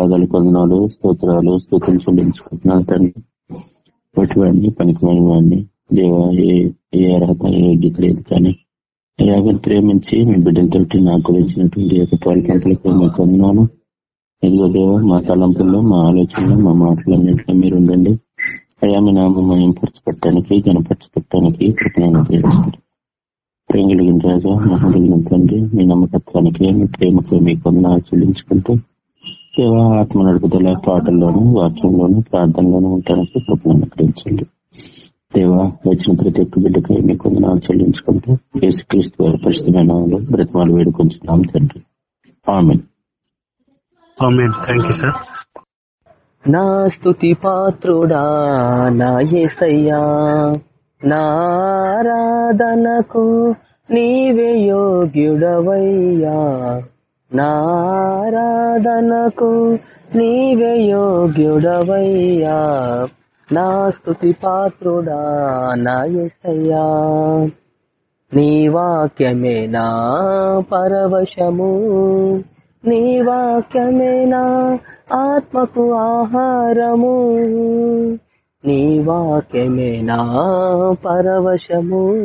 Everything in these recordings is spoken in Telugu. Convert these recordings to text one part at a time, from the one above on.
పాదాలు కొందనాలు స్తోత్రాలు స్తోత్రం చెల్లించుకుంటున్నాను తండ్రి. వాటివన్నీ పనికిమైన వాడిని దేవ ఏ ఏ అర్హత ఏ యోగ్యత లేదు కానీ యాగం ప్రేమించి మీ బిడ్డలతోటి నాకు గురించినటువంటి యొక్క పాలికంపులకు మీకు కొందనాను ఇదిగో దేవ మా తలంపుల్లో మా ఆలోచనలో మా మాటలన్నింటిలో మీరు ఉండండి. అయా మీ నామం పరచపెట్టడానికి గణపరచపెట్టడానికి కృపణ ప్రేమ కలిగిన రాజా మహం కలిగిన తండ్రి మీ నమ్మకత్వానికి మీ ప్రేమకు మీ కొందన చెల్లించుకుంటూ దేవ ఆత్మ నడుపుదల పాటల్లోనూ వాక్యంలోనూ ప్రార్థనలోనూ ఉండడానికి కృపణ అనుగ్రహించండి. దేవ వచ్చిన ప్రతి ఒక్క బిడ్డకై మీ కొందనాలు చెల్లించుకుంటూ యేసుక్రీస్తు వారి పరిశుద్ధమైన బ్రతమాలు వేడుకొంచున్నాం తండ్రి. ఆమె థ్యాంక్ యూ సార్. నా స్థుతి పాత్రుడా నా ఏసయ్యా నారాధనకు నీవే యోగ్యుడవయ్యా. నారాధనకు నీవే యోగ్యుడవయ్యా. నా స్థుతి పాత్రుడా నా ఎసయ్యా నీ వాక్యమే నా పరవశము. నీ వాక్యమే నా ఆత్మకు ఆహారము. నీ వాక్యమే నా పరవశము.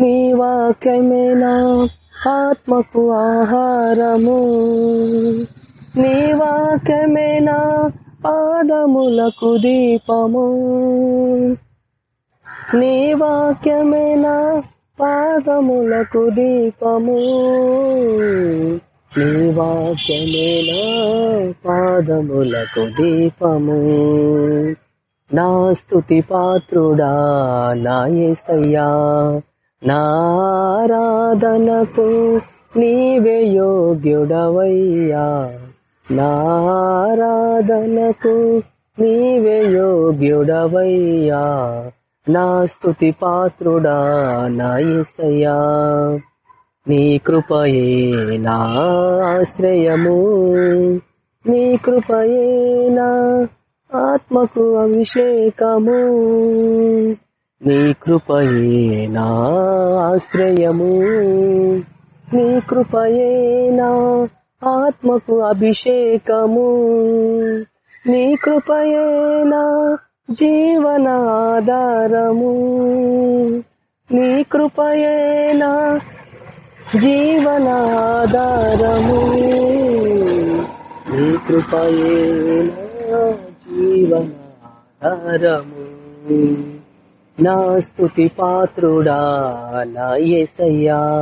నీ వాక్యమే నా ఆత్మకు ఆహారము. నీ వాక్యమే నా పాదములకు దీపము. నీ వాక్యమే నా పాదములకు దీపము. నీ వాక్యమే నా పాదములకు దీపము. నా స్థుతి పాత్రుడా నా ఏసయ్యా. నారాధనకు నీవే యోగ్యుడవయ్యా. నారాధనకు నీవే యోగ్యుడవయ్యా. నా స్థుతి పాత్రుడా నా నీ కృపయే నా ఆశ్రయము. నీ కృపయే నా ఆత్మకు అభిషేకము. నీ కృపయే నా ఆశ్రయము. నీ కృపయే నా ఆత్మకు అభిషేకము. నీ కృపయే నా జీవనాధారము నీ కృపయే నా జీవనాధారము నీ కృపయే నా జీవనాధారము నా స్థుతి పాత్రుడా నా ఎసయ్యా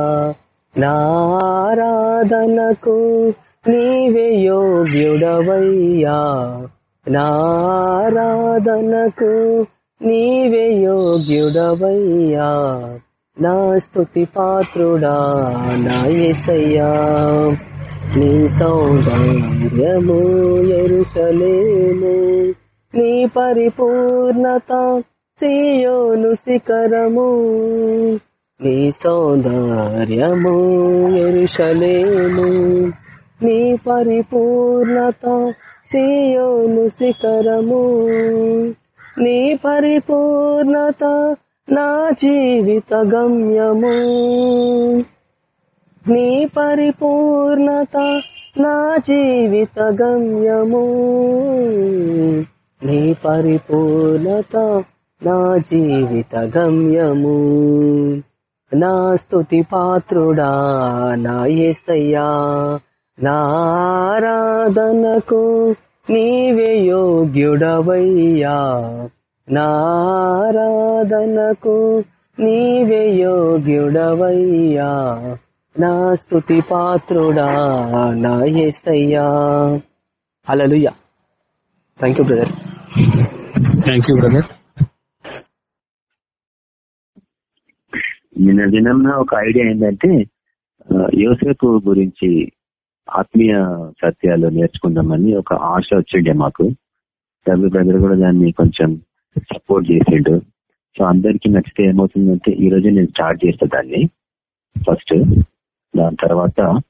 నారాధనకు నీవే యోగ్యుడవయ్యా. నారాధనకు నీవే యోగ్యుడవయ్యా. నా స్థుతి పాత్రుడా నా ఎసయ్యా నీ సౌందర్యము ఎరుసలేము నీ పరిపూర్ణత సియోను శిఖరము నీ సౌందర్యము ఎరుషలేము. నీ పరిపూర్ణత సియోను శిఖరము నీ పరిపూర్ణత నా జీవిత గమ్యము. నీ పరిపూర్ణత నా జీవిత గమ్యము నీ పరిపూర్ణత నా జీవిత గమ్యము. నా స్థుతి పాత్రుడా నా ఏసయ్యా. నారాధనకు నీవే యోగ్యుడవయ్యా. నారాధనకు నీవే యోగ్యుడవయ్యా. నా స్థుతి పాత్రుడా నా ఏసయ్యా. Hallelujah thank you brother thank you brother నిన్న దినం ఒక ఐడియా ఏంటంటే యోసేపు గురించి ఆత్మీయ సత్యాలు నేర్చుకుందామని ఒక ఆశ వచ్చిండే మాకు. డబ్బు బ్రదర్ కూడా దాన్ని కొంచెం సపోర్ట్ చేసిండు. సో అందరికి నచ్చితే ఏమవుతుందంటే ఈ రోజు నేను స్టార్ట్ చేస్తా దాన్ని. ఫస్ట్ దాని తర్వాత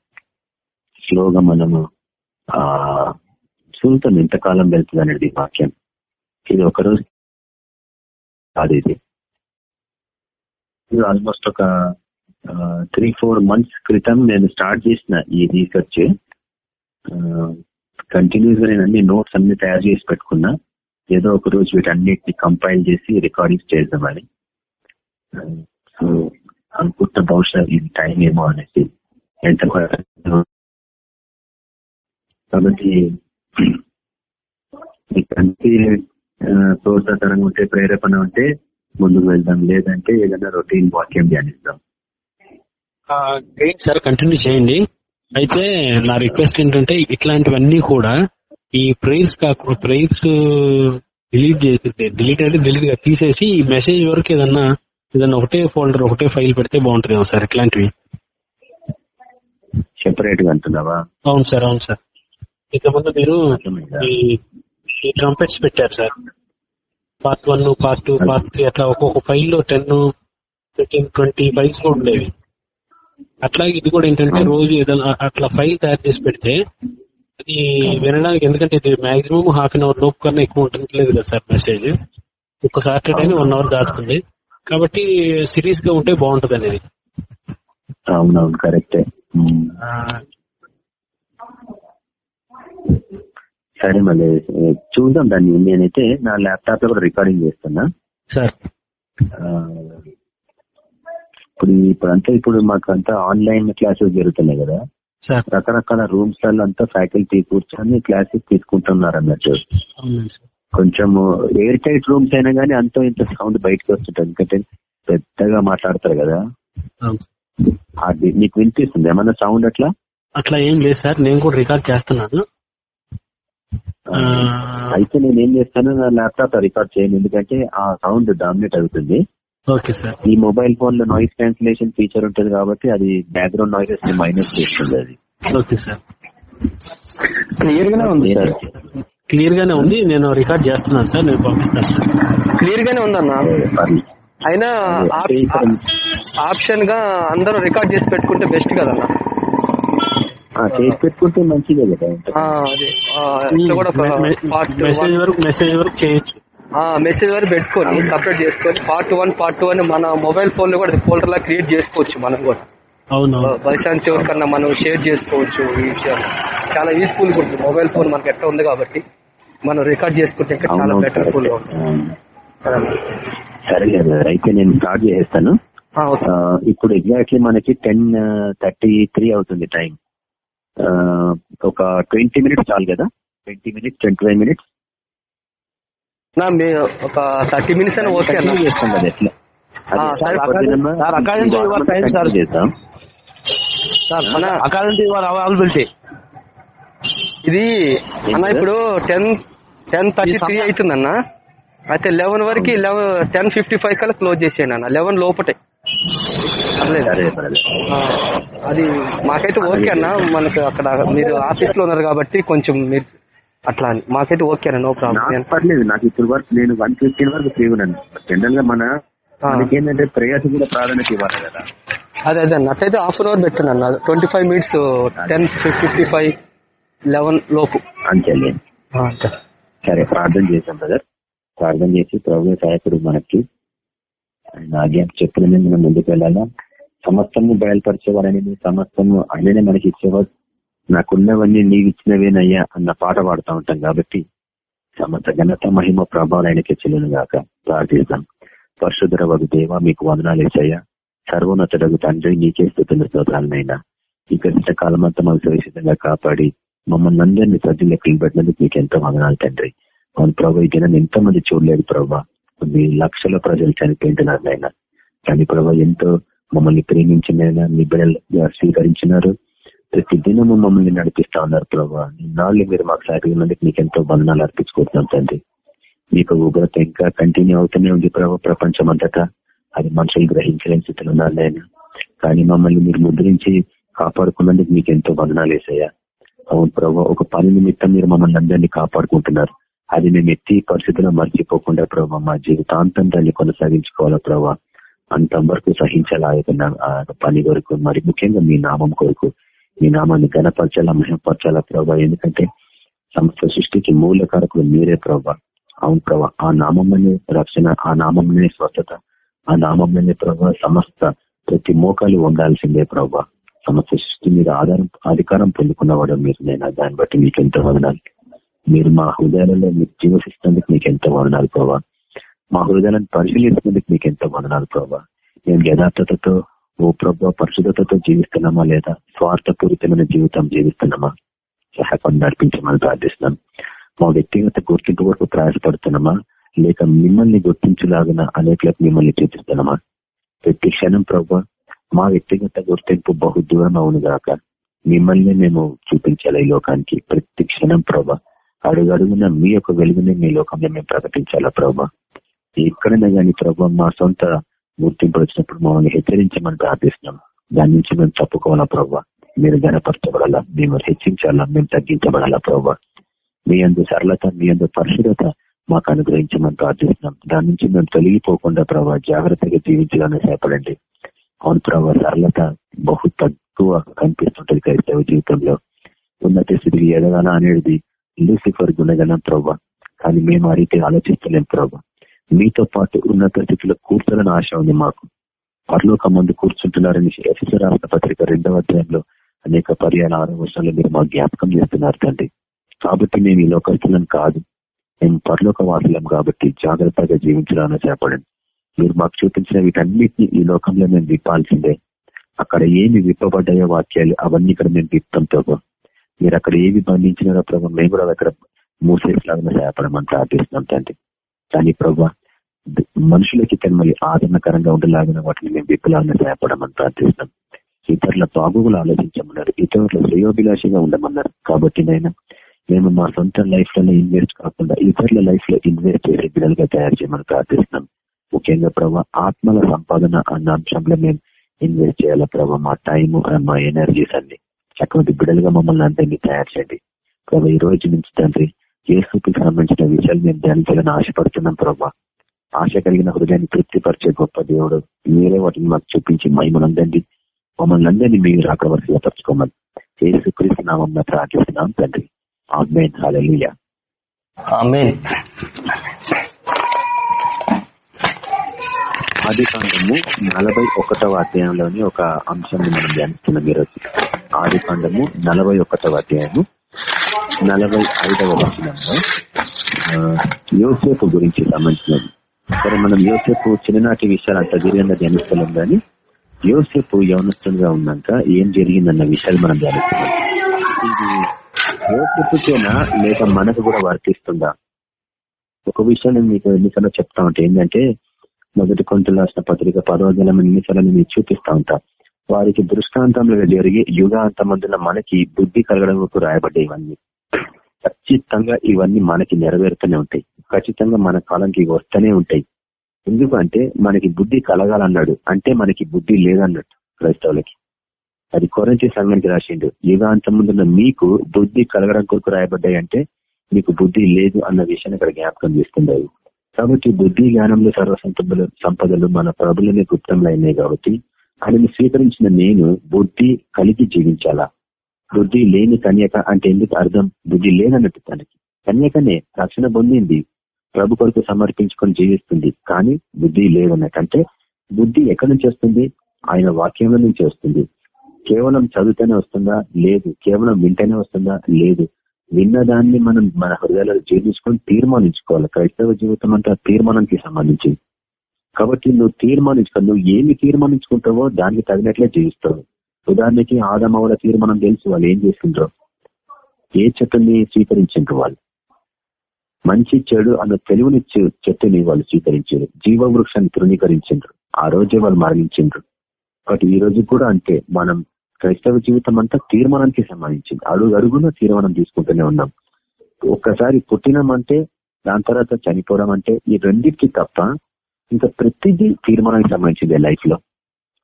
స్లోగా మనము ఆ చూస్తాం ఎంతకాలం వెళ్తుంది అనేది వాక్యం. ఇది ఒకరోజు కాదు ఇది. ఆల్మోస్ట్ ఒక త్రీ ఫోర్ మంత్స్ క్రితం నేను స్టార్ట్ చేసిన ఈ రీసెర్చ్ కంటిన్యూస్గా నేను అన్ని నోట్స్ అన్ని తయారు చేసి పెట్టుకున్నా. ఏదో ఒక రోజు వీటన్నిటిని కంపైల్ చేసి రికార్డింగ్స్ చేద్దామని. సో అనుకుంటున్న బహుశా ఇది టైం ఏమో అనేసి. ఎంత కాబట్టి మీకు అంతే ప్రోత్సాహకరంగా ఉంటే ప్రేరేపణ ఉంటే ముందుకు వెళ్దాం. లేదంటే ఏదైనా రొటీన్ వాక్యం ధ్యానిస్తాం గ్రేట్ సార్ కంటిన్యూ చేయండి. అయితే నా రిక్వెస్ట్ ఏంటంటే ఇట్లాంటివన్నీ కూడా ఈ ప్రేయర్స్ కాకుండా ప్రేయర్స్ డిలీట్ చేసి డిలీట్ అంటే డిలీట్గా తీసేసి ఈ మెసేజ్ వరకు ఏదన్నా ఏదన్నా ఒకటే ఫోల్డర్ ఒకటే ఫైల్ పెడితే బాగుంటుంది సార్ ఇట్లాంటివి? సెపరేట్గా అంటున్నావా? అవును సార్ అవును సార్. ఇంతకుముందు మీరు ఈ ట్రంపెట్స్ పెట్టారు sir. Part one part two part three అట్లా ఒక్కొక్క ఫైల్లో టెన్ ఫిఫ్టీన్ ట్వంటీ ఫైల్స్ కూడా ఉండేవి. అట్లాగే ఇది కూడా ఏంటంటే రోజు ఏదైనా అట్లా ఫైల్ తయారు చేసి పెడితే అది వినడానికి ఎందుకంటే ఇది మాక్సిమం హాఫ్ అన్ అవర్ లోపు కన్నా ఎక్కువ ఉంటుంటలేదు కదా సార్ మెసేజ్ ఒక సాటర్డే వన్ అవర్ దాటుతుంది. కాబట్టి సిరీస్గా ఉంటే బాగుంటది అనేది. అవునవును కరెక్టే సరే మళ్ళీ చూద్దాం దాన్ని. నేనైతే నా ల్యాప్టాప్లో కూడా రికార్డింగ్ చేస్తున్నా. సార్. ఇప్పుడు ఇప్పుడు అంతా ఇప్పుడు మాకు అంతా ఆన్లైన్ క్లాసెస్ జరుగుతున్నాయి కదా. సార్. రకరకాల రూమ్స్లలో అంతా ఫ్యాకల్టీ కూర్చొని క్లాసెస్ తీసుకుంటున్నారు అన్నట్టు. అవునండి సార్. కొంచెం ఎయిర్ టైట్ రూమ్స్ అయినా కానీ అంత ఇంత సౌండ్ బయటకు వస్తుంటది. ఎందుకంటే పెద్దగా మాట్లాడతారు కదా. అది నీకు వినిపిస్తుంది? ఏమన్నా సౌండ్ అట్లా? అట్లా ఏం లేదు సార్. నేను కూడా రికార్డ్ చేస్తున్నాను. అయితే నేను ఏం చేస్తాను నా ల్యాప్టాప్ రికార్డ్ చేయను. ఎందుకంటే ఆ సౌండ్ డామినేట్ అవుతుంది. Okay sir. ఈ మొబైల్ ఫోన్లో నాయిస్ క్యాన్సిలేషన్ ఫీచర్ ఉంటుంది కాబట్టి అది బ్యాక్గ్రౌండ్ నాయిసెస్ని మైనస్ చేస్తుంది అది. Okay sir. క్లియర్ గానే ఉంది సార్. క్లియర్ గానే ఉంది. నేను రికార్డ్ చేస్తున్నాను సార్. నేను పంపిస్తాను సార్. క్లియర్ గానే ఉందన్న. అయినా ఆప్షన్గా అందరూ రికార్డ్ చేసి పెట్టుకుంటే బెస్ట్ కదన్న. చేసి పెట్టుకుంటే మంచిదే కదా. ఆ, అదే. ఆ, ఇట్లా కూడా పార్ట్ మెసేజ్ వరకు మెసేజ్ వరకు చేయొచ్చు. మెసేజ్ వరకు పెట్టుకొని సపరేట్ చేసుకొని పార్ట్ వన్ పార్ట్ టూ అని మన మొబైల్ ఫోన్లో కూడా ఫోల్డర్ లా క్రియేట్ చేసుకోవచ్చు మనం కూడా. అవును బైసాన్స్ ఎవరికన్నా మనం షేర్ చేసుకోవచ్చు ఈ విషయాలు. చాలా యూస్ఫుల్గా ఉంటుంది. మొబైల్ ఫోన్ మనకి ఎట్లా ఉంది కాబట్టి మనం రికార్డ్ చేసుకుంటే ఇంకా చాలా బెటర్ ఫుల్గా. ఉంటుంది. సరే అయితే నేను స్టార్ట్ చేసేస్తాను. ఇప్పుడు ఎగ్జాక్ట్లీ మనకి టెన్ థర్టీ త్రీ అవుతుంది టైం ఒక ట్వంటీ మినిట్స్ చాలు కదా? Twenty minutes twenty five minutes? నా మీ ఒక థర్టీ మినిట్స్ అయినా ఓకే అన్న. చేస్తాం కదా ఎట్లా చేద్దాం. సార్ మన అకార్డింగ్ టు యువర్ అవైలబిలిటీ ఇది అన్న ఇప్పుడు టెన్ టెన్ థర్టీ త్రీ అవుతుందన్న. అయితే లెవెన్ వరకు లెవెన్ టెన్ ఫిఫ్టీ ఫైవ్ కల్లా క్లోజ్ చేసేయండి అన్న లెవెన్ లోపటే. అది మాకైతే ఓకే అన్న. మనకు అక్కడ మీరు ఆఫీస్లో ఉన్నారు కాబట్టి కొంచెం మీరు అట్లా అని. మాకైతే ఓకే అన్న నో ప్రాబ్లం పర్లేదు. నాకు ఇప్పుడు వరకు నేను వన్ ఫిఫ్టీన్ వరకు ఫ్రీ ఉన్నాను. జనరల్గా మన ఏంటంటే ప్రేయర్స్ కూడా ప్రాధాన్యత ఇవ్వాలి కదా. అదే అదే అన్న. అట్లయితే హాఫ్ అన్ అవర్ పెట్టండి అన్న. Twenty five minutes ten fifty five eleven లోపు. అంతే. సరే ప్రార్థన చేశాం బ్రదర్ ప్రార్థన చేసి ప్రభు సహాయకుడు మనకి. ఆయన ఆజ్ఞ చెప్పిన మీద మనం ముందుకు వెళ్ళాలా? సమస్తము బయలుపరిచేవాడని సమస్తము ఆయననే మనకి ఇచ్చేవాడు. నాకున్నవన్నీ నీవు ఇచ్చినవేనయ్యా అన్న పాట పాడుతూ ఉంటాం కాబట్టి సమస్త ఘనత మహిమ ప్రభావం ఆయనకి చెల్లును గాక. ప్రార్థిస్తాం పరిశుద్ధర వగు దేవ మీకు వందనాలు ఇచ్చయ్యా సర్వోన్నతుడగు తండ్రి నీకే స్థుతుల స్తోత్రాలనైనా. ఈ గడిచిన కాలం అంతా మాకు సురక్షితంగా కాపాడి మమ్మల్ని అందరినీ సజ్జులకు పెట్టినందుకు మీకు ఎంతో వందనాలు తండ్రి. అవును ప్రభు ఈ దినం ఎంతో మంది చూడలేదు ప్రభా. కొన్ని లక్షల ప్రజలు చనిపోయింటున్నారు నాయన. కానీ ప్రభా ఎంతో మమ్మల్ని ప్రేమించిన మీ స్వీకరించినారు. ప్రతి దినము మమ్మల్ని నడిపిస్తా ఉన్నారు ప్రభా. నాళ్ళు మీరు మాకు సాగినందుకు మీకు ఎంతో బంధనాలు అర్పించుకుంటున్నాం తండ్రి. మీకు ఉగ్రత ఇంకా కంటిన్యూ అవుతూనే ఉంది ప్రభా ప్రపంచం అంతటా అది మనుషులు గ్రహించలేని స్థితిలో ఉన్నారు నాయన. కానీ మమ్మల్ని మీరు ముద్రించి కాపాడుకున్నందుకు మీకు ఎంతో బంధనాలు వేసాయా అవును ప్రభావ ఒక పని నిమిత్తం మీరు మమ్మల్ని అందరినీ కాపాడుకుంటున్నారు. అది మేము ఎత్తి పరిస్థితుల్లో మర్చిపోకుండా ప్రభావ మా జీవితాంతం దాన్ని కొనసాగించుకోవాలా ప్రభావ అంత వరకు సహించాలా ఆ యొక్క పని కొరకు మరి ముఖ్యంగా మీ నామం కొరకు మీ నామాన్ని గణపరచాలా మహిమపరచాలా ప్రభావ ఎందుకంటే సమస్త సృష్టికి మూలకారకులు మీరే ప్రభా. అవును ప్రభా ఆ నామంలోనే రక్షణ ఆ నామంలోనే స్వచ్ఛత ఆ నామంలోనే ప్రభా సమస్త ప్రతి మోకాలు ఉండాల్సిందే ప్రభా. సమస్త సృష్టి మీద ఆధారం అధికారం పొందుకున్నవాడు మీరు నేను దాన్ని బట్టి మీకు ఎంతో వదనాలు. మీరు మా హృదయాలలో మీరు జీవసిస్తున్నందుకు మీకు ఎంతో వదనాలు ప్రభా. మా హృదయాలను పరిశీలిస్తున్నందుకు మీకు ఎంతో వదనాలు ప్రభా. మేము యథార్థతతో ఓ ప్రభావ పరిశుద్ధతతో జీవిస్తున్నామా లేదా? స్వార్థపూరితమైన జీవితం జీవిస్తున్నామా? సహాయపడి నడిపించమని ప్రార్థిస్తున్నాం. మా వ్యక్తిగత గుర్తింపు వరకు ప్రయాసపడుతున్నామా? లేక మిమ్మల్ని గుర్తించలాగిన అనేకలకు మిమ్మల్ని చూపిస్తున్నామా? ప్రతి క్షణం ప్రభావ మా వ్యక్తిగత గుర్తింపు బహు దూరం అవును గాక మిమ్మల్ని మేము చూపించాలి ఈ లోకానికి. ప్రతి క్షణం ప్రభా అడుగడుగున మీ యొక్క వెలుగుని మీ లోకంలో మేము ప్రకటించాలా ప్రభా? ఎక్కడైనా కానీ ప్రభా మా సొంత గుర్తింపు వచ్చినప్పుడు మమ్మల్ని హెచ్చరించమని ప్రార్థిస్తున్నాం. దాని నుంచి మేము తప్పుకోవాలా ప్రభా? మీరు గణపరచబడాలా మేము హెచ్చించాలా మేము తగ్గించబడాలా ప్రభా? మీ అందు సరళత మీ అందు పరిశుభ్రత మాకు అనుగ్రహించమని ప్రార్థిస్తున్నాం. దాని నుంచి మేము తొలగిపోకుండా ప్రభావ జాగ్రత్తగా జీవించాలని సేపడండి అవును ప్రభావ సరళత బహు తక్కువ కనిపిస్తుంటది క్రైస్తవ జీవితంలో. ఉన్నత స్థితికి ఎదగాల అనేది లూసిఫర్ గుణగణం ప్రభా కానీ మేము ఆ రీతి ఆలోచిస్తలేం ప్రభా మీతో పాటు ఉన్నత స్థితిలో కూర్చోలని ఆశ ఉంది మాకు. పరలోక మందు కూర్చుంటున్నారని ఎఫ్ఎస్ రాష్ట్ర పత్రిక రెండవ అధ్యాయంలో అనేక పర్యాల ఆరో వర్షాలు మీరు మా జ్ఞాపకం చేస్తున్నారు తండ్రి. కాబట్టి మేము ఈ లోకస్తులం కాదు మేము పరలోక వాసులం కాబట్టి జాగ్రత్తగా జీవించాలని చేపడండి మీరు మాకు చూపించిన వీటన్నిటిని ఈ లోకంలో మేము విప్పాల్సిందే. అక్కడ ఏమి విప్పబడ్డాయో వాక్యాలు అవన్నీ ఇక్కడ మేము విప్పంతో మీరు అక్కడ ఏవి బంధించినారో ప్రభావ మేము కూడా అక్కడ మూసేలాగా సహాయపడమని ప్రార్థిస్తున్నాం తండ్రి. కానీ ప్రభావ మనుషులకి మళ్ళీ ఆదరణకరంగా ఉండేలాగిన వాటిని మేము విప్పులాగా సహాయపడమని ప్రార్థిస్తున్నాం. ఇతరుల బాగుగులు ఆలోచించమన్నారు ఇతరుల శ్రేయోభిలాషిగా ఉండమన్నారు. కాబట్టి నైనా మేము మా సొంత లైఫ్లలో ఇన్వెస్ట్ కాకుండా ఇతరుల లైఫ్లో ఇన్వెస్ట్ చేసే బిడ్డలుగా తయారు చేయమని ప్రార్థిస్తున్నాం. ముఖ్యంగా ప్రభావ ఆత్మల సంపాదన అన్న అంశంలో మేము ఇన్వెస్ట్ చేయాలా ప్రభావ మా టైము మా ఎనర్జీస్ అన్ని. అటువంటి బిడ్డలుగా మమ్మల్ని అందరినీ తయారు చేయండి. ప్రభావ ఈ రోజు నుంచి తండ్రి ఏసుకి సంబంధించిన విషయాలు మేము ధ్యానించాలని ఆశపడుతున్నాం ప్రభావ ఆశ కలిగిన హృదయాన్ని తృప్తిపరిచే గొప్ప దేవుడు. మీరే వాటిని మాకు చూపించి మహిమలందండి మమ్మల్ని అందరినీ మీరు రాకవలసిగా పరచుకోమని ఏసుక్రీస్తు నామం ప్రార్థిస్తున్నాం తండ్రి. ఆమెన్. హాలూయ ఆమేన్. ఆది కాండము నలభై ఒకటవ అధ్యాయంలోని ఒక అంశాన్ని మనం ధ్యానిస్తున్నాం ఈరోజు. ఆది కాండము నలభై ఒకటవ అధ్యాయము నలభై ఐదవ వచనంలో ఆ, యోసేపు గురించి సంబంధించినది సరే మనం యోసేపు చిన్ననాటి విషయాలు అంత దీర్ఘంగా ధ్యానిస్తున్నాం కానీ యోసేపు యవనస్తులుగా ఉన్నాక ఏం జరిగిందన్న విషయాలు మనం ధ్యానిస్తున్నాం. ఇది యోసేపుకేనా లేక మనకు కూడా వర్తిస్తుందా? ఒక విషయం నేను మీకు ఎన్నిసార్లు చెప్తా ఉంటా. ఏంటంటే మొదటి కొంతలు రాసిన పత్రిక పదవదనం ఎన్నిసార్లు మీరు చూపిస్తా ఉంటా. వారికి దృష్టాంతంలో జరిగి యుగాంతమందున మనకి బుద్ధి కలగడం రాయబడ్డాయి ఇవన్నీ. ఖచ్చితంగా ఇవన్నీ మనకి నెరవేరుతూనే ఉంటాయి. ఖచ్చితంగా మన కాలంకి వస్తూనే ఉంటాయి. ఎందుకంటే మనకి బుద్ధి కలగాలన్నాడు. అంటే మనకి బుద్ధి లేదన్నట్టు క్రైస్తవులకి. అది కొరంచి సంఘానికి రాసిండు. యుగాంతం మీకు బుద్ధి కలగడం కొరకు రాయబడ్డాయి అంటే మీకు బుద్ధి లేదు అన్న విషయాన్ని ఇక్కడ జ్ఞాపకం చేస్తుంది కాబట్టి బుద్ధి జ్ఞానంలో సర్వ సంపదలు సంపదలు మన ప్రభులనే గుప్తంలో అయినాయి కాబట్టి ఆయనను స్వీకరించిన నేను బుద్ధి కలిగి జీవించాలా? బుద్ధి లేని కన్యక అంటే ఎందుకు అర్థం? బుద్ధి లేదన్నట్టు తనకి. కన్యకనే రక్షణ పొందింది. ప్రభు కొరకు సమర్పించుకొని జీవిస్తుంది. కానీ బుద్ధి లేదన్నట్టు అంటే బుద్ధి ఎక్కడి నుంచి వస్తుంది? ఆయన వాక్యంలో నుంచి వస్తుంది. కేవలం చదువుతూనే వస్తుందా? లేదు. కేవలం వింటేనే వస్తుందా? లేదు. విన్నదాన్ని మనం మన హృదయాలలో జీర్ణించుకొని తీర్మానించుకోవాలి. క్రైస్తవ జీవితం అంటే తీర్మానానికి సంబంధించింది. కాబట్టి నువ్వు తీర్మానించుకో. నువ్వు ఏమి తీర్మానించుకుంటావో దానికి తగినట్లే జీవిస్తావు. ఉదాహరణకి ఆదమవుల తీర్మానం తెలుసు వాళ్ళు ఏం చేసిండ్రో ఏ చెట్టుని స్వీకరించారు వాళ్ళు? మంచి చెడు అన్న తెలివిని చెట్టుని వాళ్ళు స్వీకరించారు జీవ వృక్షాన్ని తృణీకరించారు ఆ రోజే వాళ్ళు మరణించిండ్రు. కాబట్టి ఈ రోజు కూడా అంతే. మనం క్రైస్తవ జీవితం అంతా తీర్మానానికి సంబంధించింది. అడుగు అడుగున తీర్మానం తీసుకుంటూనే ఉన్నాం. ఒక్కసారి పుట్టినామంటే దాని తర్వాత చనిపోవడం అంటే ఈ రెండింటికి తప్ప ఇంకా ప్రతిదీ తీర్మానానికి సంబంధించింది లైఫ్లో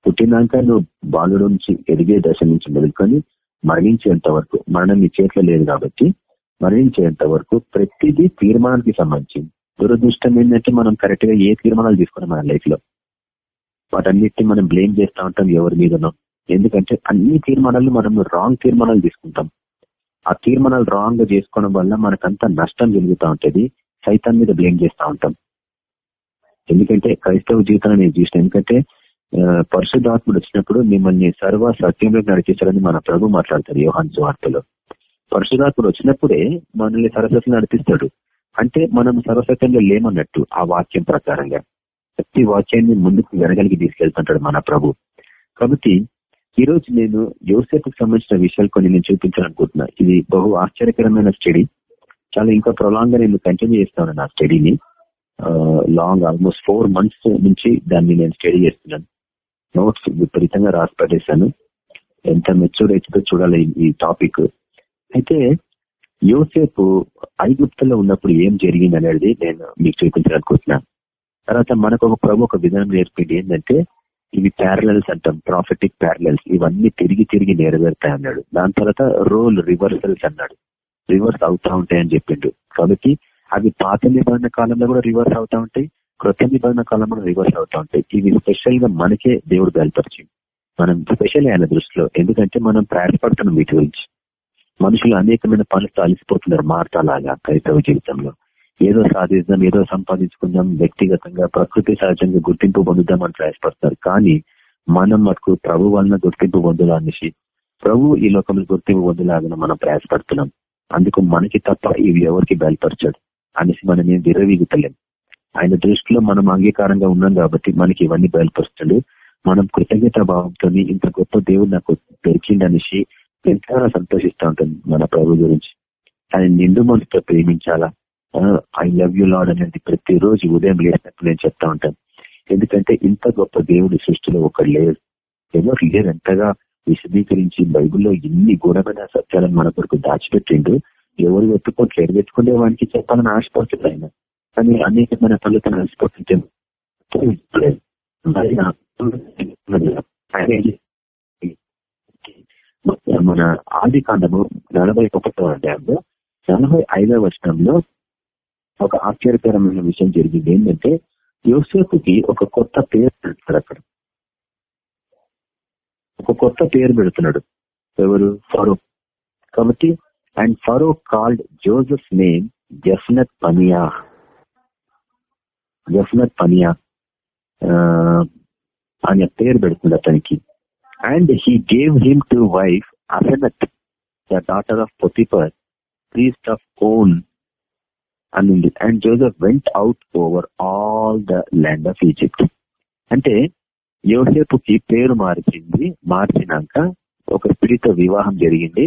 పుట్టినాక నువ్వు బాలుడు నుంచి ఎదిగే దశ నుంచి మెదుకొని మరణించేంత వరకు మరణం నీ చేతిలో లేదు కాబట్టి మరణించేంత వరకు ప్రతిదీ తీర్మానానికి సంబంధించింది. దురదృష్టం ఏంటంటే మనం కరెక్ట్గా ఏ తీర్మానాలు తీసుకున్నాం మన లైఫ్లో వాటన్నిటిని మనం బ్లేమ్ చేస్తూ ఉంటాం ఎవరి మీదనో. ఎందుకంటే అన్ని తీర్మానాలు మనం రాంగ్ తీర్మానాలు తీసుకుంటాం. ఆ తీర్మానాలు రాంగ్గా చేసుకోవడం వల్ల మనకంతా నష్టం జరుగుతూ ఉంటుంది. సైతాన్ మీద బ్లేమ్ చేస్తూ ఉంటాం. ఎందుకంటే క్రైస్తవ జీవితాన్ని నేను చూసిన ఎందుకంటే పరిశుద్ధాత్ముడు వచ్చినప్పుడు మిమ్మల్ని సర్వ సత్యంలో నడిపించాలని మన ప్రభు మాట్లాడతారు యోహాన్ వార్తలో పరిశుధాత్ముడు వచ్చినప్పుడే మనల్ని సరస్వతిని నడిపిస్తాడు. అంటే మనం సర్వసత్యంలో లేమన్నట్టు ఆ వాక్యం ప్రకారంగా. ప్రతి వాక్యాన్ని ముందుకు వెనగలిగి తీసుకెళ్తుంటాడు మన ప్రభు. కాబట్టి ఈ రోజు నేను యోసేపుకు సంబంధించిన విషయాలు కొన్ని నేను చూపించాలనుకుంటున్నా. ఇది బహు ఆశ్చర్యకరమైన స్టడీ. చాలా ఇంకా ప్రొలాంగ్గా నేను కంటిన్యూ చేస్తాను నా స్టడీని. లాంగ్ ఆల్మోస్ట్ ఫోర్ మంత్స్ నుంచి దాన్ని నేను స్టడీ చేస్తున్నాను. నోట్స్ విపరీతంగా రాసి పెట్టేశాను ఎంత మెచ్యూర్ అవుతుందో చూడాలి ఈ- టాపిక్ అయితే యోసేపు ఐగుప్తలో ఉన్నప్పుడు ఏం జరిగింది అనేది నేను మీకు చూపించాలనుకుంటున్నాను తర్వాత మనకు ఒక ప్రభు ఒక విధానం నేర్పింది ఏంటంటే ఇవి ప్యారలల్స్ అంటాం ప్రాఫిటిక్ ప్యారలల్స్ ఇవన్నీ తిరిగి తిరిగి నెరవేరుతాయి అన్నాడు. దాని తర్వాత రోల్ రివర్సల్స్ అన్నాడు. రివర్స్ అవుతా ఉంటాయని చెప్పిండు. కాబట్టి అవి పాత నిబంధన కాలంలో కూడా రివర్స్ అవుతా ఉంటాయి కృత నిబంధన కాలంలో కూడా రివర్స్ అవుతా ఉంటాయి. ఇవి స్పెషల్గా మనకే దేవుడు బయలుపరిచింది. మనం స్పెషల్ ఆయన దృష్టిలో ఎందుకంటే మనం ప్రయాసపడుతున్నాం వీటి గురించి. మనుషులు అనేకమైన పనులతో అలసిపోతున్నారు మార్తాలాగా క్రైస్తవ జీవితంలో. ఏదో సాధిద్దాం ఏదో సంపాదించుకుందాం వ్యక్తిగతంగా ప్రకృతి సహజంగా గుర్తింపు పొందుదాం అని ప్రయాసపడతారు కానీ మనం మటుకు ప్రభు వలన గుర్తింపు పొందులా అనేసి ప్రభు ఈ లోకంలో గుర్తింపు పొందులాగా మనం ప్రయాసపడుతున్నాం. అందుకు మనకి తప్ప ఇవి ఎవరికి బయలుపరచాడు. అనేసి మనం ఏం విరవీగుతలేం ఆయన దృష్టిలో మనం అంగీకారంగా ఉన్నాం కాబట్టి మనకి ఇవన్నీ బయలుపరుస్తాడు. మనం కృతజ్ఞత భావంతో ఇంత గొప్ప దేవుడు నాకు దొరికిందనేసి ఎంతగానో సంతోషిస్తూ ఉంటుంది మన ప్రభు గురించి. ఆయన నిండు మనసుతో ప్రేమించాలా? ఐ లవ్ యూ లాడ్ అనేది ప్రతిరోజు ఉదయం లేచినప్పుడు నేను చెప్తా ఉంటాను. ఎందుకంటే ఇంత గొప్ప దేవుడి సృష్టిలో ఒకడు లేరు ఎవరు లేరు. ఎంతగా విశదీకరించి బైబిల్లో ఎన్ని గుణమైన సత్యాలను మన కొరకు దాచిపెట్టిండు. ఎవరు వెతుక్కోట్లేరు వెతుకునే వానికి చెప్పాలని ఆశపడుతుంది ఆయన. కానీ అనేకమైన ఫలితం ఆశపడుతుంటే మరి మన ఆది కాండము నలభై ఒకటో అధ్యాయంలో నలభై ఐదవ వచనంలో ఒక ఆశ్చర్యకరమైన విషయం జరిగింది. ఏంటంటే యోసేపుకి ఒక కొత్త పేరు పెడుతున్నాడు అక్కడ. ఒక కొత్త పేరు పెడుతున్నాడు. ఎవరు? ఫరో. కాబట్టి and Pharaoh called Joseph name Zaphnath Paaneah Zaphnath Paaneah అని అనే పేరు పెడుతుంది అతనికి. And he gave him to wife Asenath the daughter of Potipherah priest of On అని ఉంది. And Joseph went out over all the land of Egypt అంటే యోసేపుకి పేరు మార్చింది మార్చినాక ఒక స్త్రీతో వివాహం జరిగింది.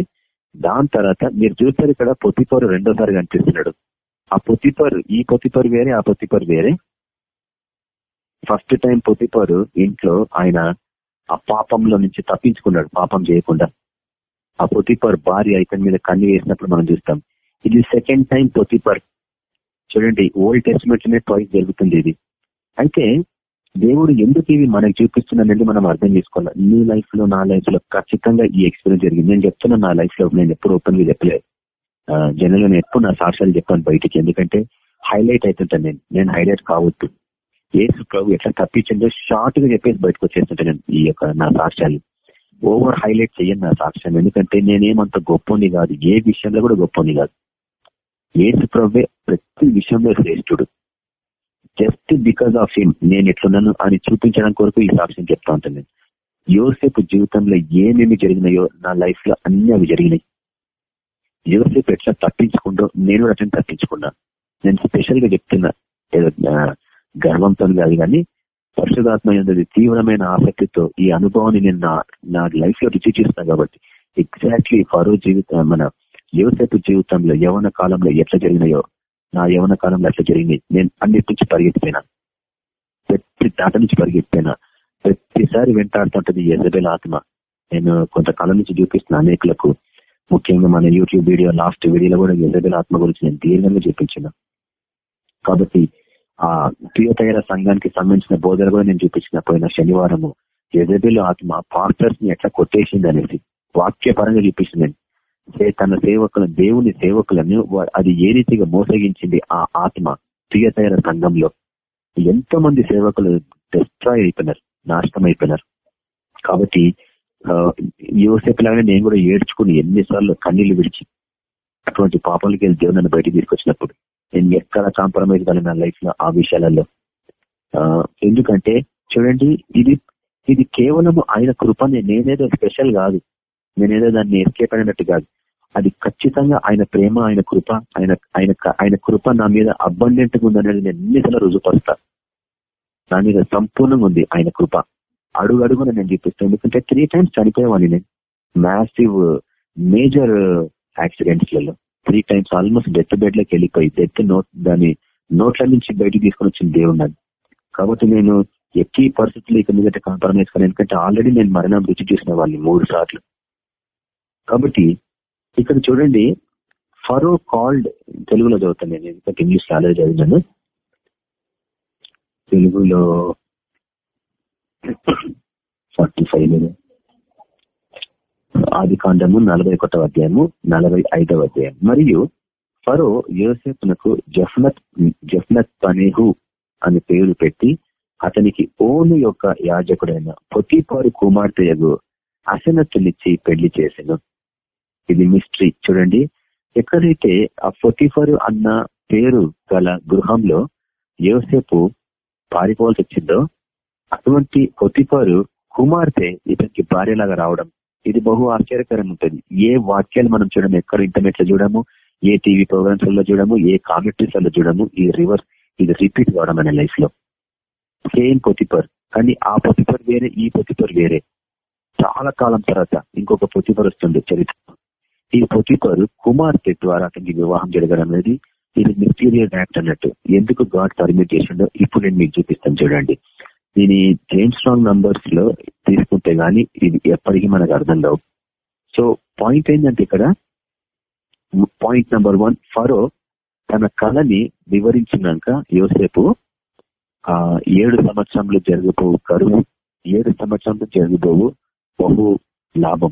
దాని తర్వాత మీరు చూస్తారు ఇక్కడ పొత్తిపరు రెండోసారి కనిపిస్తున్నాడు. ఆ పొత్తిపరు ఈ పొత్తిపరు వేరే ఆ పొత్తిపరు వేరే. ఫస్ట్ టైం పొత్తిపరు ఇంట్లో ఆయన ఆ పాపంలో నుంచి తప్పించుకున్నాడు పాపం చేయకుండా. ఆ పొత్తిపర్ భార్య ఇతని మీద కన్ను వేసినప్పుడు మనం చూస్తాం. ఇది సెకండ్ టైం పొత్తిపర్ చూడండి ఓల్డ్ టెస్ట్మెంట్లోనే ట్వైస్ జరుగుతుంది ఇది. అయితే దేవుడు ఎందుకు ఇవి మనకి చూపిస్తున్నాడనేది మనం అర్థం చేసుకోవాలి. నీ లైఫ్లో నా లైఫ్లో ఖచ్చితంగా ఈ ఎక్స్పీరియన్స్ జరిగింది. నేను చెప్తున్నా నా లైఫ్లో నేను ఎప్పుడు ఓపెన్గా చెప్పలేదు జనరల్ నేను ఎప్పుడు నా సాక్ష్యాలు చెప్పాను బయటికి. ఎందుకంటే హైలైట్ అవుతుంటాను నేను. నేను హైలైట్ కావద్దు. ఏసు ప్రభు ఎట్లా తప్పించిందో షార్ట్గా చెప్పేసి బయటకు వచ్చేస్తుంటాను నేను ఈ యొక్క నా సాక్ష్యాలు. ఓవర్ హైలైట్ చేయను నా సాక్ష్యం ఎందుకంటే నేనేమంత గొప్పని కాదు. ఏ విషయంలో కూడా గొప్పని కాదు. ఏసు ప్రభే ప్రతి విషయంలో శ్రేష్ఠుడు. జస్ట్ బికాస్ ఆఫ్ హిమ్ నేను ఎట్లున్నాను అని చూపించడానికి కొరకు ఈ సాక్ష్యం చెప్తా ఉంటాను నేను. యోసేపు జీవితంలో ఏమేమి జరిగినాయో నా లైఫ్లో అన్ని అవి జరిగినాయి. యోసేపు ఎట్లా తప్పించుకుంటో నేను కూడా అట్లా తప్పించుకున్నా. నేను స్పెషల్గా చెప్తున్నా ఏదో గర్వంతో కాదు కానీ పరిశుధాత్మ అనేది తీవ్రమైన ఆసక్తితో ఈ అనుభవాన్ని నేను నా నా లైఫ్లో రుచి చేస్తున్నా కాబట్టి ఎగ్జాక్ట్లీ ఫరో జీవితం మన యువసేపు జీవితంలో యవన కాలంలో ఎట్లా జరిగినాయో నా యవన కాలంలో అట్లా జరిగింది. నేను అన్నిటి నుంచి పరిగెత్తిపోయినా. ప్రతి దాట నుంచి పరిగెత్తిపోయినా. ప్రతిసారి వెంటాడుతుంటది ఎజబెల్ ఆత్మ. నేను కొంతకాలం నుంచి చూపిస్తున్నా అనేకులకు ముఖ్యంగా మన యూట్యూబ్ వీడియో లాస్ట్ వీడియోలో కూడా ఎజబెల్ ఆత్మ గురించి నేను దీర్ఘంగా చూపించిన. కాబట్టి ఆ ప్రియతయర సంఘానికి సంబంధించిన బోధన కూడా నేను చూపించిన పోయిన శనివారము. ఎజబెల్ ఆత్మ పాస్టర్స్ని ఎట్లా కొట్టేసింది అనేసి వాక్యపరంగా చూపించింది నేను. తన సేవకులను దేవుని సేవకులను అది ఏ రీతిగా మోసగించింది ఆ ఆత్మ తీయతైన సంఘంలో? ఎంతో మంది సేవకులు డిస్ట్రాయ్ అయిపోయినారు నాశనం అయిపోయినారు. కాబట్టి ఆ, లాగానే నేను కూడా ఏడ్చుకుని ఎన్నిసార్లు కన్నీళ్ళు విడిచి అటువంటి పాపాలకి వెళ్ళి దేవుడు నన్ను బయటికి తీసుకొచ్చినప్పుడు నేను ఎక్కడ కాంప్రమైజ్ కాలేదు నా లైఫ్లో ఆ విషయాలలో. ఆ, ఎందుకంటే చూడండి ఇది ఇది కేవలం ఆయన కృపనే నేనేదో స్పెషల్ కాదు. నేనేదో దాన్ని ఎస్కేప్ అయినట్టు కాదు. అది ఖచ్చితంగా ఆయన ప్రేమ ఆయన కృప ఆయన ఆయన ఆయన కృప నా మీద అబండెంట్గా ఉందనేది నేను ఎన్నిసార్లు రుజుపరుస్తా నా మీద సంపూర్ణంగా ఉంది ఆయన కృప. అడుగు అడుగున నేను చూపిస్తాను ఎందుకంటే త్రీ టైమ్స్ చనిపోయేవాడిని నేను. మ్యాసివ్ మేజర్ యాక్సిడెంట్స్లలో త్రీ టైమ్స్ ఆల్మోస్ట్ డెత్ బెడ్లోకి వెళ్ళిపోయి డెత్ నోట్ దాని నోట్ల నుంచి బయటికి తీసుకొని వచ్చిన దేవుడు నాది కాబట్టి నేను ఎట్టి పరిస్థితులు ఇక మీద కాంప్రమైజ్ కానీ. ఎందుకంటే ఆల్రెడీ నేను మరణం రుచి చూసిన వాళ్ళని మూడు సార్లు. కాబట్టి ఇక్కడ చూడండి ఫరో కాల్డ్ తెలుగులో చదువుతాను నేను ఎందుకంటే ఇంగ్లీష్ ఆల్రెడీ చదివాను తెలుగులో ఫార్టీ ఫైవ్ ఆది కాండము నలభై ఒకటవ అధ్యాయము నలభై ఐదవ అధ్యాయం. మరియు ఫరో యోసేపునకు జఫ్నత్ జఫ్నత్ పనేహు అని పేరు పెట్టి అతనికి ఓను యొక్క యాజకుడైన పొతిపారు కుమార్తెయగు అసనత్తునిచ్చి పెళ్ళి చేశాను ఇది మిస్టరీ. చూడండి. ఎక్కడైతే ఆ పొతిఫరు అన్న పేరు గల గృహంలో యోసేపు పారిపోవాల్సి వచ్చిందో అటువంటి పొతిఫరు కుమార్తె ఇతనికి భార్యలాగా రావడం ఇది బహు ఆశ్చర్యకరంగా ఉంటుంది. ఏ వాక్యాలు మనం చూడము? ఎక్కడ ఇంటర్నెట్లో చూడము? ఏ టీవీ ప్రోగ్రామ్స్లో చూడము? ఏ కామెంటరీస్లో చూడము? ఈ రివర్స్ ఇది రిపీట్ కావడం అనే లైఫ్లో సేమ్ పొతిపర్ కానీ ఆ పొతిపర్ వేరే ఈ పొతిపర్ వేరే. చాలా కాలం తర్వాత ఇంకొక పొతిపర్ వస్తుంది చరిత్ర ఈ పొతిపరు కుమార్తె ద్వారా అతనికి వివాహం జరగడం అనేది ఇది మిస్టీరియస్ యాక్ట్ అన్నట్టు. ఎందుకు గాడ్ పర్మిట్ చేసిండో ఇప్పుడు నేను మీకు చూపిస్తాను చూడండి. దీని జేమ్స్ స్ట్రాంగ్ నంబర్స్లో తీసుకుంటే గానీ ఇది ఎప్పటికీ మనకు అర్థం కావు. సో పాయింట్ ఏంటంటే ఇక్కడ పాయింట్ నెంబర్ వన్ ఫరో తన కళని వివరించినాక యోసేపు ఆ ఏడు సంవత్సరంలో జరగబోవు కరువు ఏడు సంవత్సరంలో జరగబోవు బహు లాభం.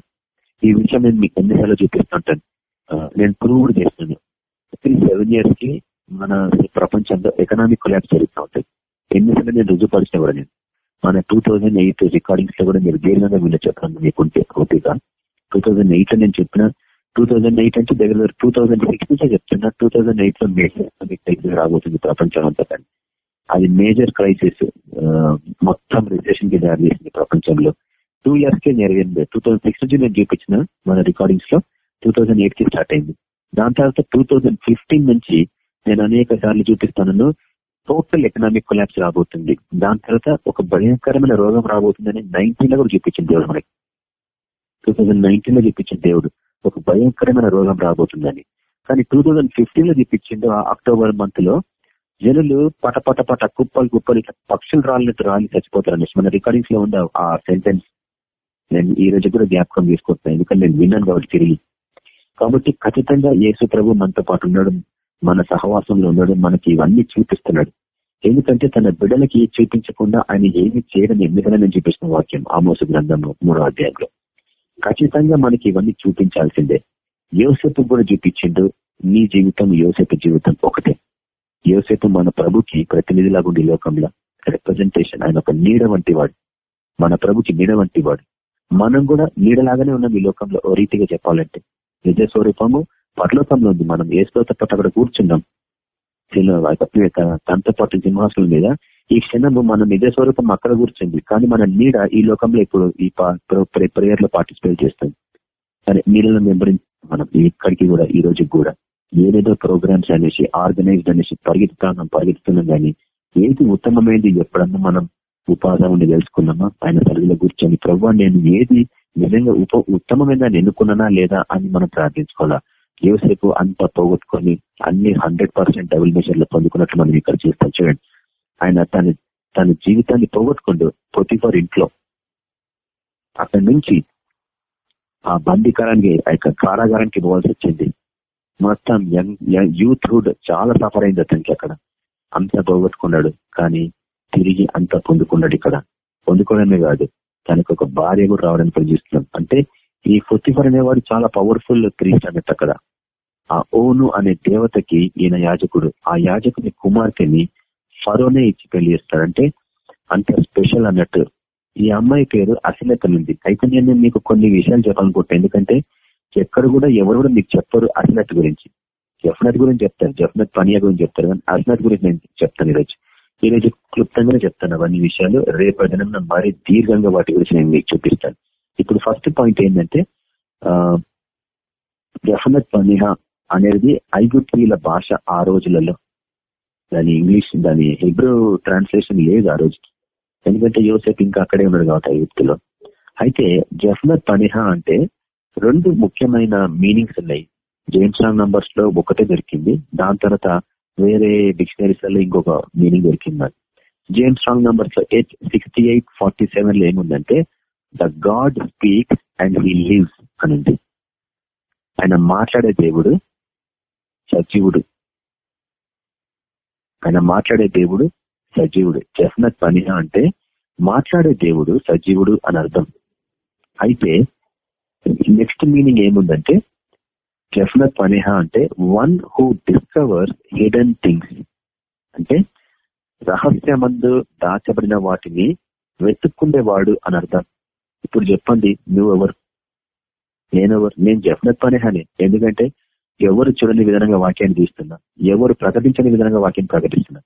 ఈ విషయం నేను మీకు ఎన్నిసార్లు చూపిస్తుంటాను. నేను ప్రూవ్డ్ చేస్తున్నాను. ప్రతి సెవెన్ ఇయర్స్కి మన ప్రపంచంలో ఎకనామిక్ కొలాబ్స్ జరుగుతూ ఉంటాయి ఎన్నిసార్లు నేను రుజుపరిచిన కూడా నేను. మన టూ థౌజండ్ ఎయిట్ రికార్డింగ్స్లో కూడా మీరు దీర్ఘంగా వీళ్ళు చెప్పాను మీకుంటే ఓపిక. టూ థౌజండ్ ఎయిట్లో నేను చెప్పిన టూ థౌజండ్ ఎయిట్ అంటే దగ్గర టూ థౌజండ్ సిక్స్ నుంచే చెప్తున్నా. టూ థౌజండ్ ఎయిట్లో మేజర్ రాబోతుంది ప్రపంచం అంతా అది మేజర్ క్రైసిస్ మొత్తం రిజెషన్కి దారి చేసింది ప్రపంచంలో. టూ ఇయర్స్ కే నెరవేరింది టూ థౌసండ్ సిక్స్ నుంచి నేను చూపించిన మన రికార్డింగ్స్లో టూ థౌసండ్ ఎయిట్కి స్టార్ట్ అయింది. దాని తర్వాత టూ థౌసండ్ ఫిఫ్టీన్ నుంచి నేను అనేక సార్లు చూపిస్తాను టోటల్ ఎకనామిక్ కొలాబ్స్ రాబోతుంది. దాని తర్వాత ఒక భయంకరమైన రోగం రాబోతుందని నైన్టీన్లో కూడా చూపించింది దేవుడు మనకి. టూ థౌసండ్ నైన్టీన్లో చూపించింది దేవుడు ఒక భయంకరమైన రోగం రాబోతుందని. కానీ టూ థౌసండ్ ఫిఫ్టీన్లో చూపించింది అక్టోబర్ మంత్లో జనులు పట పట పట కుప్పలు కుప్పలు పక్షులు రాలినట్టు రాలి చచ్చిపోతారు మన రికార్డింగ్స్లో ఉంది ఆ సెంటెన్స్ నేను ఈ రోజు కూడా జ్ఞాపకం తీసుకుంటున్నాను ఎందుకంటే నేను విన్నాను కాబట్టి తిరిగి. కాబట్టి ఖచ్చితంగా యేసు ప్రభు మనతో పాటు ఉండడం మన సహవాసంలో ఉండడం మనకి ఇవన్నీ చూపిస్తున్నాడు. ఎందుకంటే తన బిడ్డలకి చూపించకుండా ఆయన ఏమి చేయడం ఎందుకని నేను చూపిస్తున్న వాక్యం ఆమోస గ్రంథం మూడో అధ్యాయంలో. ఖచ్చితంగా మనకి ఇవన్నీ చూపించాల్సిందే. యోసేపు కూడా చూపించిండు. నీ జీవితం యోసేపు జీవితం ఒకటే. యోసేపు మన ప్రభుకి ప్రతినిధిలాగుండి లోకంలో. రిప్రజెంటేషన్ ఆయన ఒక నీడ వంటి వాడు మన ప్రభుకి నీడ వంటి వాడు మనం కూడా నీడలాగానే ఉన్నాం ఈ లోకంలో. ఓ రీతిగా చెప్పాలంటే నిజ స్వరూపము పరలోకంలో ఉంది. మనం ఏసుతో పాటు అక్కడ కూర్చున్నాం. తనతో పాటు సింహాసనం మీద. ఈ క్షణము మన నిజ స్వరూపం అక్కడ కూర్చుంది. కానీ మన నీడ ఈ లోకంలో ఇప్పుడు ఈ ప్రేయర్లో పార్టిసిపేట్ చేస్తాం సరే నీళ్ళను వెంబడించి మనం ఇక్కడికి కూడా ఈ రోజు కూడా ఏదేదో ప్రోగ్రామ్స్ అనేసి ఆర్గనైజ్డ్ అనేసి పరిగెత్తుతున్నాం పరిగెత్తుతున్నాం కానీ ఏది ఉత్తమమైనది ఎప్పుడన్నా మనం ఉపాధి ఉండి తెలుసుకున్నామా ఆయన సరిగ్గా కూర్చొని ప్రభు నేను ఏది నిజంగా ఉప ఉత్తమమైన ఎన్నుకున్నానా లేదా అని మనం ప్రార్థించుకోవాలా? యోసేపు అంత పోగొట్టుకొని అన్ని హండ్రెడ్ పర్సెంట్ డబుల్ మెజర్ పొందుకున్నట్లు మనం ఇక్కడ చూస్తాం చూడండి. ఆయన తన తన జీవితాన్ని పోగొట్టుకుండు ఫర్ ఇంట్లో అక్కడి నుంచి ఆ బందీకారానికి ఆ యొక్క కారాగారానికి పోవాల్సి వచ్చింది. మొత్తం యంగ్ యూత్ హుడ్ చాలా సఫర్ అయింది అతనికి అక్కడ. అంత పోగొట్టుకున్నాడు. కానీ తిరిగి అంత పొందుకున్నాడు ఇక్కడ. పొందుకోవడమే కాదు తనకు ఒక భార్య కూడా రావడానికి ప్రయత్నిస్తున్నాం. అంటే ఈ ఫొత్తిఫర్ అనేవాడు చాలా పవర్ఫుల్ క్రీస్ట్ అన్నట్టు అక్కడ ఆ ఓను అనే దేవతకి ఈయన యాజకుడు ఆ యాజకుని కుమార్తెని ఫరోనే ఇచ్చి పెళ్ళి చేస్తాడంటే అంత స్పెషల్ అన్నట్టు. ఈ అమ్మాయి పేరు అసిలతనుంది అయితే నేను మీకు కొన్ని విషయాలు చెప్పాలనుకుంటా ఎందుకంటే ఎక్కడ కూడా ఎవరు కూడా మీకు చెప్పరు అసినత్ గురించి. జఫ్నత్ గురించి చెప్తారు. జఫ్నత్ పనియా గురించి చెప్తారు. కానీ అసినత్ గురించి నేను చెప్తాను ఈరోజు. ఈరోజు క్లుప్తంగానే చెప్తాను అవన్నీ విషయాలు. రేపటి మరీ దీర్ఘంగా వాటి గురించి నేను మీకు చూపిస్తాను. ఇప్పుడు ఫస్ట్ పాయింట్ ఏంటంటే జఫనత్ పనిహ అనేది ఐగుప్తీయుల భాష ఆ రోజులలో. దాని ఇంగ్లీష్ దాని హిబ్రూ ట్రాన్స్లేషన్ లేదు ఆ రోజుకి. ఎందుకంటే యోసేపు ఇంకా అక్కడే ఉన్నాడు కాబట్టి ఐగుప్తులో. అయితే జఫనత్ పనిహ అంటే రెండు ముఖ్యమైన మీనింగ్స్ ఉన్నాయి. జేమ్స్ రాంగ్ నంబర్స్లో ఒకటే దొరికింది. దాని తర్వాత వేరే డిక్షనరీస్లో ఇంకొక మీనింగ్ దొరికింది జేమ్స్ స్ట్రాంగ్ నంబర్స్లో ఎయిట్ సిక్స్టీ ఎయిట్ ఫార్టీ సెవెన్లో ఏముందంటే the god speak and he lives అని ఉంది. ఆయన మాట్లాడే దేవుడు సజీవుడు. ఆయన మాట్లాడే దేవుడు సజీవుడు. జఫనత్ పని అంటే మాట్లాడే దేవుడు సజీవుడు అని అర్థం. అయితే నెక్స్ట్ మీనింగ్ ఏముందంటే జఫనత్ పనిహ అంటే one who discovers hidden things అంటే రహస్యమందు దాచబడిన వాటిని వెతుక్కుండేవాడు అని అర్థం. ఇప్పుడు చెప్పండి నువ్వెవరు? నేనెవరు? నేను జఫ్నత్ పనిహాని ఎందుకంటే ఎవరు చూడని విధంగా వాక్యాన్ని తీస్తున్నా ఎవరు ప్రకటించని విధంగా వాక్యం ప్రకటిస్తున్నా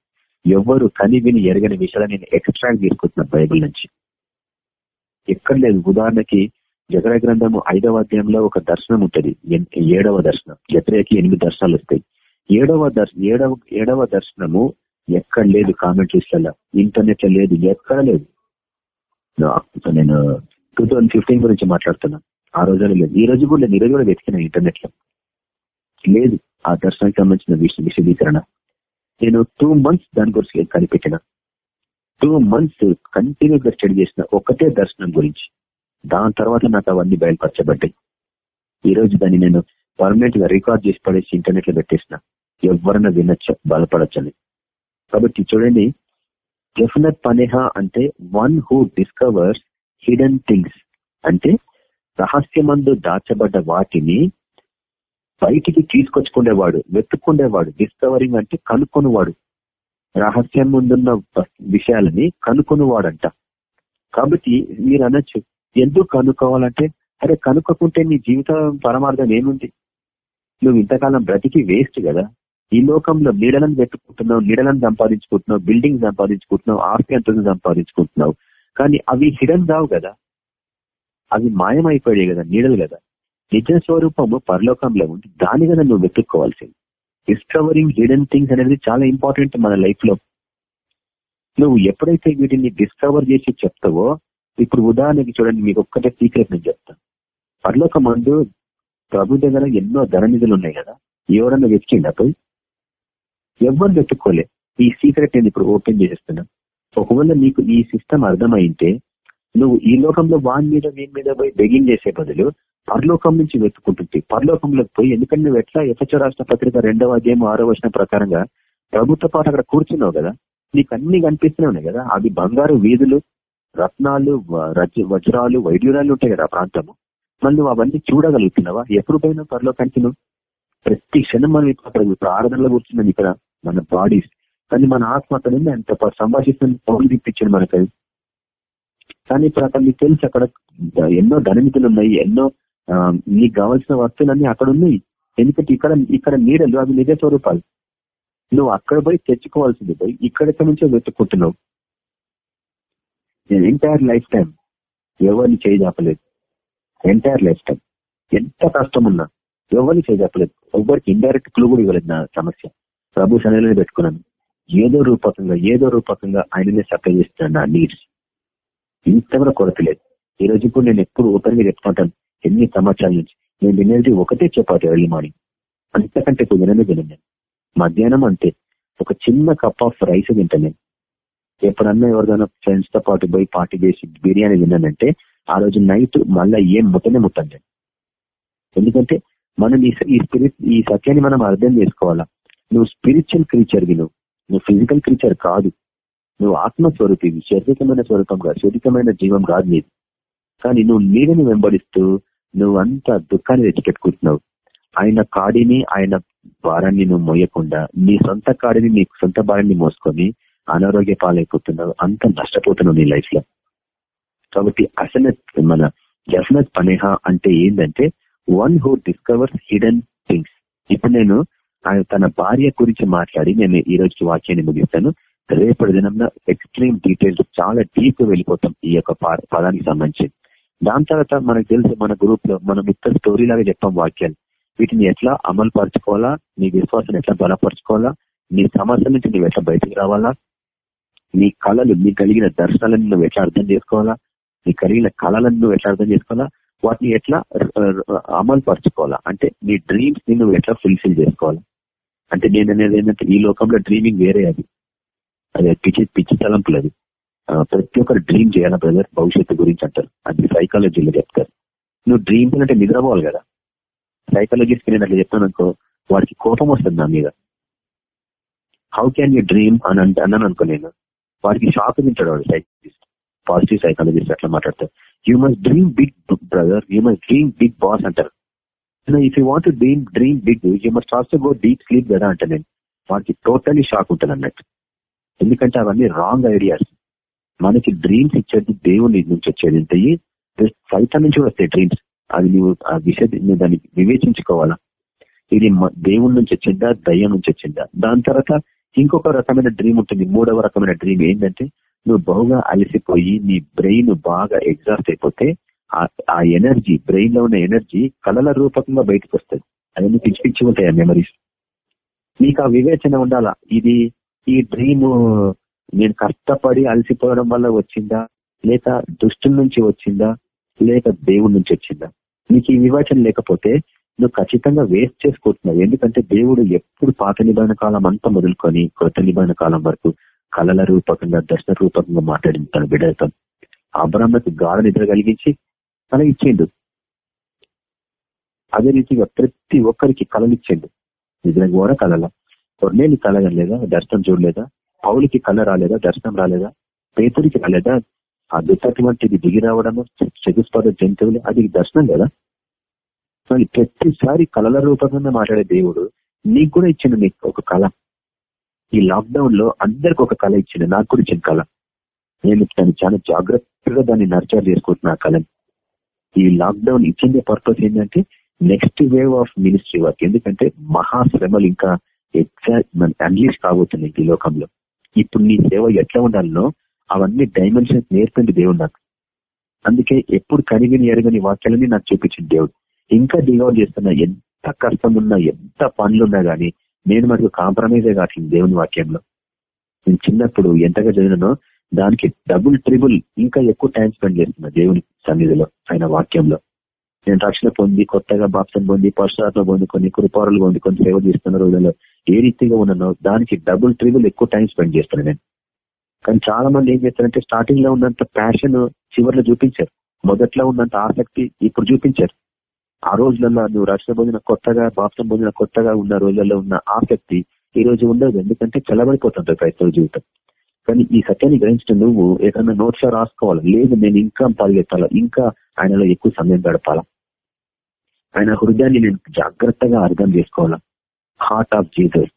ఎవరు కని విని ఎరగని విషయాలు నేను ఎక్స్ట్రాక్ట్ తీసుకుంటున్నా బైబిల్ నుంచి. ఎక్కడ లేదు. ఉదాహరణకి జగర గ్రంథము ఐదవ అధ్యాయంలో ఒక దర్శనం ఉంటుంది. ఏడవ దర్శనం. జత్రకి ఎనిమిది దర్శనాలు వస్తాయి. ఏడవ ఏడవ ఏడవ దర్శనము ఎక్కడ లేదు కామెంట్రీస్లలో. ఇంటర్నెట్లో లేదు ఎక్కడ లేదు. నేను టూ థౌజండ్ ఫిఫ్టీన్ గురించి మాట్లాడుతున్నా. ఆ రోజులో లేదు. ఈ రోజు కూడా లేదు. ఈ రోజు కూడా వెతికిన ఇంటర్నెట్లో లేదు. ఆ దర్శనానికి సంబంధించిన విశదీకరణ. నేను టూ మంత్స్ దాని గురించి కనిపెట్టిన. టూ మంత్స్ కంటిన్యూగా స్టడీ చేసిన ఒకటే దర్శనం గురించి. దాని తర్వాత నాకు అవన్నీ బయలుపరచబడ్డాయి. ఈ రోజు దాన్ని నేను పర్మనెంట్గా రికార్డ్ చేసి పడేసి ఇంటర్నెట్లో పెట్టేసిన. ఎవరన్నా వినొచ్చు బలపడచ్చని. కాబట్టి చూడండి డెఫినెట్ పనేహ అంటే one who discovers hidden things. అంటే రహస్యమందు దాచబడ్డ వాటిని బయటికి తీసుకొచ్చుకునేవాడు వెతుక్కుండేవాడు. డిస్కవరింగ్ అంటే కనుక్కొనివాడు. రహస్యం ముందున్న విషయాలని కనుక్కొనివాడంట. కాబట్టి మీరు అనొచ్చు ఎందుకు కనుక్కోవాలంటే అరే కనుక్కుంటే నీ జీవితం పరమార్థం ఏముంది? నువ్వు ఇంతకాలం బ్రతికి వేస్ట్ కదా. ఈ లోకంలో నీడలను పెట్టుకుంటున్నావు నీడలను సంపాదించుకుంటున్నావు బిల్డింగ్ సంపాదించుకుంటున్నావు ఆస్తి అంతను సంపాదించుకుంటున్నావు. కానీ అవి హిడన్ రావు కదా. అవి మాయమైపోయాయి కదా నీడలు కదా. నిజ స్వరూపము పరలోకంలో ఉంది. దాని కదా నువ్వు వెతుక్కోవాల్సింది. డిస్కవరింగ్ హిడెన్ థింగ్స్ అనేది చాలా ఇంపార్టెంట్ మన లైఫ్లో నువ్వు ఎప్పుడైతే వీటిని డిస్కవర్ చేసి చెప్తావో ఇప్పుడు ఉదాహరణకి చూడండి మీకు ఒక్కటే సీక్రెట్ నేను చెప్తాను పర్లోక మందు ప్రభు దగ్గర ఎన్నో ధననిధులు ఉన్నాయి కదా ఎవరన్నా వెతికిండా పోయి? ఎవరు వెతుక్కోలే. ఈ సీక్రెట్ నేను ఇప్పుడు ఓపెన్ చేసేస్తున్నా. ఒకవేళ నీకు ఈ సిస్టమ్ అర్థమైంటే నువ్వు ఈ లోకంలో వాన్ మీద వీని మీద పోయి బెగింగ్ చేసే బదులు పరలోకం నుంచి వెతుకుంటుంది పరలోకంలోకి పోయి ఎందుకంటే నువ్వు ఎట్లా ఎఫ్హెచ్ రాష్ట్ర పత్రిక రెండవ అధ్యాయం ఆరో వచ్చిన ప్రకారంగా ప్రభుత్వ పాటు అక్కడ కూర్చున్నావు కదా నీకు అన్ని కనిపిస్తూనే ఉన్నాయి కదా అవి బంగారు వీధులు రత్నాలు వజ్రాలు వైద్యురాలు ఉంటాయి కదా ఆ ప్రాంతము. మళ్ళీ నువ్వు అవన్నీ చూడగలుగుతున్నావా? ఎప్పుడు పోయినా పరలోకానికి నువ్వు ప్రతి క్షణం మనం అక్కడ ప్రార్థనలో కూర్చున్నాం ఇక్కడ మన బాడీస్. కానీ మన ఆత్మ అక్కడ అంత సంభాషిస్తుంది పౌరులు తిప్పించాడు మనకు కానీ ఇప్పుడు అక్కడ నీకు తెలుసు అక్కడ ఎన్నో ధనమితులు ఉన్నాయి ఎన్నో నీకు కావాల్సిన వస్తువులన్నీ అక్కడ ఉన్నాయి. ఎందుకంటే ఇక్కడ ఇక్కడ నీడలు అవి నిజ స్వరూపాలు. నువ్వు అక్కడ పోయి తెచ్చుకోవాల్సింది పోయి ఇక్కడికి నుంచే వెతుక్కుంటున్నావు. ఎంటైర్ లైఫ్ టైం ఎవరిని చేయజాపలేదు ఎంటైర్ లైఫ్ టైం ఎంత కష్టం ఉన్నా ఎవరిని చేయజాపలేదు ఎవరికి ఇండైరెక్ట్ క్లూ కూడా ఇవ్వలేదు నా సమస్య. ప్రభు శనైనా పెట్టుకున్నాను. ఏదో రూపకంగా ఏదో రూపకంగా ఆయననే సప్లై చేస్తున్నాను నా నీడ్స్ ఇంతవరకు కొరత లేదు. ఈ రోజు కూడా నేను ఎప్పుడు ఓపెన్గా చెప్పుకుంటాను. ఎన్ని సంవత్సరాల నుంచి నేను తినేది ఒకటే చపాతి ఎర్లీ మార్నింగ్ అంతకంటే ఎక్కువ తినను నేను. మధ్యాహ్నం అంతే ఒక చిన్న కప్ ఆఫ్ రైస్ తింటాను నేను. ఎప్పుడన్నా ఎవరిదైనా ఫ్రెండ్స్తో పాటు పోయి పార్టీ చేసి బిర్యానీ తిన్నానంటే ఆ రోజు నైట్ మళ్ళీ ఏం ముట్టనే ముట్టండి ఎందుకంటే మనం ఈ స్పిరిట్ ఈ సత్యాన్ని మనం అర్థం చేసుకోవాలా. నువ్వు స్పిరిచువల్ క్రీచర్ నువ్వు. నువ్వు ఫిజికల్ క్రీచర్ కాదు. నువ్వు ఆత్మస్వరూపివి శారీరకమైన స్వరూపం కాదు శారీరకమైన జీవం కాదు నీది. కానీ నువ్వు నీడని వెంబడిస్తూ నువ్వు అంత దుఃఖాన్ని తెచ్చిపెట్టుకుంటున్నావు ఆయన కాడిని ఆయన భారాన్ని నువ్వు మోయకుండా నీ సొంత కాడిని నీ సొంత భారాన్ని మోసుకొని అనారోగ్య పాలైపోతున్నావు అంత నష్టపోతున్నావు నీ లైఫ్లో కాబట్టి అసనత్ మన జఫనత్ పనేహ అంటే ఏంటంటే one who discovers hidden things ఇప్పుడు నేను ఆయన తన భార్య గురించి మాట్లాడి నేను ఈ రోజు వాక్యాన్ని ముగిస్తాను. రేపటి దినంలో ఎక్స్ట్రీమ్ డీటెయిల్స్ చాలా డీప్ వెళ్ళిపోతాం ఈ యొక్క పదానికి సంబంధించి. దాని తర్వాత మనకు తెలుసు మన గ్రూప్లో మనం ఇతర స్టోరీ లాగా చెప్పాం వాక్యాలు. వీటిని ఎట్లా అమలు పరచుకోవాలా నీ విశ్వాసాన్ని ఎట్లా బలపరచుకోవాలా? నీ సమస్య నుంచి నువ్వు ఎట్లా బయటకు రావాలా? నీ కళలు నీకు కలిగిన దర్శనాలను నువ్వు ఎట్లా అర్థం చేసుకోవాలా? నీ కలిగిన కళలను నువ్వు ఎట్లా అర్థం చేసుకోవాలా? వాటిని ఎట్లా అమలు పరచుకోవాలా అంటే నీ డ్రీమ్స్ని నువ్వు ఎట్లా ఫుల్ఫిల్ చేసుకోవాలా? అంటే నేను అనేది ఏంటంటే ఈ లోకంలో డ్రీమింగ్ వేరే అది. అది పిచ్చి పిచ్చి తలంపులు అది. ప్రతి ఒక్కరు డ్రీమ్ చేయాలా బ్రదర్ భవిష్యత్తు గురించి అంటారు. అది సైకాలజీలో చెప్తారు. నువ్వు డ్రీమ్స్ అంటే నిద్రపోవాలి కదా? సైకాలజిస్ట్ నేను అట్లా చెప్తాను అనుకో వాడికి కోపం వస్తుంది నా మీద. హౌ క్యాన్ యూ డ్రీమ్ అని అంటే అన్నాను అనుకో నేను. వాడికి షాక్ తింటాడు వాడు సైకాలజిస్ట్. పాజిటివ్ సైకాలజిస్ట్ అట్లా మాట్లాడతారు you must dream big brother you must dream big boss అంటారు. If you want dream dream big you must also go deep sleep కదా అంటే నేను. వాడికి టోటలీ షాక్ ఉంటుంది అన్నట్టు. ఎందుకంటే అవన్నీ రాంగ్ ఐడియాస్ మనకి డ్రీమ్స్ ఇచ్చేది దేవుని నుంచి వచ్చేది. ఉంటాయి సైతం నుంచి వస్తాయి డ్రీమ్స్ అది నువ్వు ఆ విషయం నువ్వు దాన్ని వివేచించుకోవాలా? ఇది దేవుడి నుంచి వచ్చిందా? దయ్యం నుంచి వచ్చిందా? దాని తర్వాత ఇంకొక రకమైన డ్రీమ్ ఉంటుంది. మూడవ రకమైన డ్రీమ్ ఏంటంటే నువ్వు బహుగా అలసిపోయి నీ బ్రెయిన్ బాగా ఎగ్జాస్ట్ అయిపోతే ఆ- ఆ ఎనర్జీ బ్రెయిన్లో ఉన్న ఎనర్జీ కళల రూపకంగా బయటకు వస్తుంది. అవన్నీ పిచ్చి పిచ్చి ఉంటాయి ఆ మెమరీస్ నీకు ఆ వివేచన ఉండాలా? ఇది ఈ డ్రీమ్ నేను కష్టపడి అలసిపోవడం వల్ల వచ్చిందా? లేక దుష్టుల నుంచి వచ్చిందా? లేక దేవుడి నుంచి వచ్చిందా? నీకు ఈ వివేచన లేకపోతే నువ్వు ఖచ్చితంగా వేస్ట్ చేసుకుంటున్నావు. ఎందుకంటే దేవుడు ఎప్పుడు పాత నిబంధన కాలం అంతా మొదలుకొని కొత్త నిబంధన కాలం వరకు కళల రూపకంగా దర్శన రూపకంగా మాట్లాడింది తన బిడ్డలతో. అబ్రాహ్మకు గాఢ నిద్ర కలిగించి కళ ఇచ్చిండు. అదే రీతిగా ప్రతి ఒక్కరికి కళలు ఇచ్చిండు. నిద్ర కూడా కళల కొన్నేళ్ళు కళ లేదా దర్శనం చూడలేదా? పౌలికి కళ రాలేదా? దర్శనం రాలేదా? పేతుడికి రాలేదా? ఆ దుట్టటువంటిది దిగి రావడము చతుస్పద జంతువులు అది దర్శనం కదా? కానీ ప్రతిసారి కళల రూపంగా మాట్లాడే దేవుడు నీకు కూడా ఇచ్చిండు నీకు ఒక కళ. ఈ లాక్డౌన్లో అందరికి ఒక కళ ఇచ్చిండు నాకు కూడా ఇచ్చిన కళ. నేను దాన్ని చాలా జాగ్రత్తగా దాన్ని నర్చర్ చేసుకుంటున్నా కళని. ఈ లాక్డౌన్ ఇచ్చిందే పర్పస్ ఏంటంటే next wave of ministry work. ఎందుకంటే మహాశ్రమలు ఇంకా ఎగ్జాక్ట్ మన అన్లీష్ కాబోతున్నాయి ఈ లోకంలో. ఇప్పుడు నీ సేవ ఎట్లా ఉండాలనో అవన్నీ డైమెన్షన్స్ నేర్పండి దేవుడు నాకు. అందుకే ఎప్పుడు కనివిని ఎరగని వాక్యాలని నాకు చూపించింది దేవుడు. ఇంకా డివోట్ చేస్తున్నా ఎంత కష్టం ఉన్నా ఎంత పనులున్నా గానీ నేను మనకు కాంప్రమైజే కావట్లేదు దేవుని వాక్యంలో. నేను చిన్నప్పుడు ఎంతగా చదివినానో దానికి డబుల్ ట్రిబుల్ ఇంకా ఎక్కువ టైం స్పెండ్ చేస్తున్నా దేవుని సన్నిధిలో ఆయన వాక్యంలో. నేను రక్షణ పొంది కొత్తగా బాప్సం పొంది పరశురాత్మ పొంది కొన్ని కృపారులు పొంది కొన్ని సేవ చేస్తున్న రోజుల్లో ఏ రీతిగా ఉన్నానో దానికి డబుల్ ట్రిబుల్ ఎక్కువ టైం స్పెండ్ చేస్తున్నాను నేను. కానీ చాలా మంది ఏం చేస్తారంటే స్టార్టింగ్లో ఉన్నంత ప్యాషన్ చివరిలో చూపించారు. మొదట్లో ఉన్నంత ఆసక్తి ఇప్పుడు చూపించారు. ఆ రోజులలో నువ్వు రక్షణ పొందిన కొత్తగా బాప్సం పొందిన కొత్తగా ఉన్న రోజులలో ఉన్న ఆసక్తి ఈ రోజు ఉండదు. ఎందుకంటే చల్లబడిపోతుంటారు క్రైస్తవ జీవితం. కానీ ఈ సత్యాన్ని గ్రహించిన నువ్వు ఏదైనా నోట్స్లో రాసుకోవాలి. లేదు నేను ఇంకా పరిగెత్తాలా? ఇంకా ఆయనలో ఎక్కువ సమయం గడపాలా? ఆయన హృదయాన్ని నేను జాగ్రత్తగా అర్థం చేసుకోవాలా? హార్ట్ ఆఫ్ జీసస్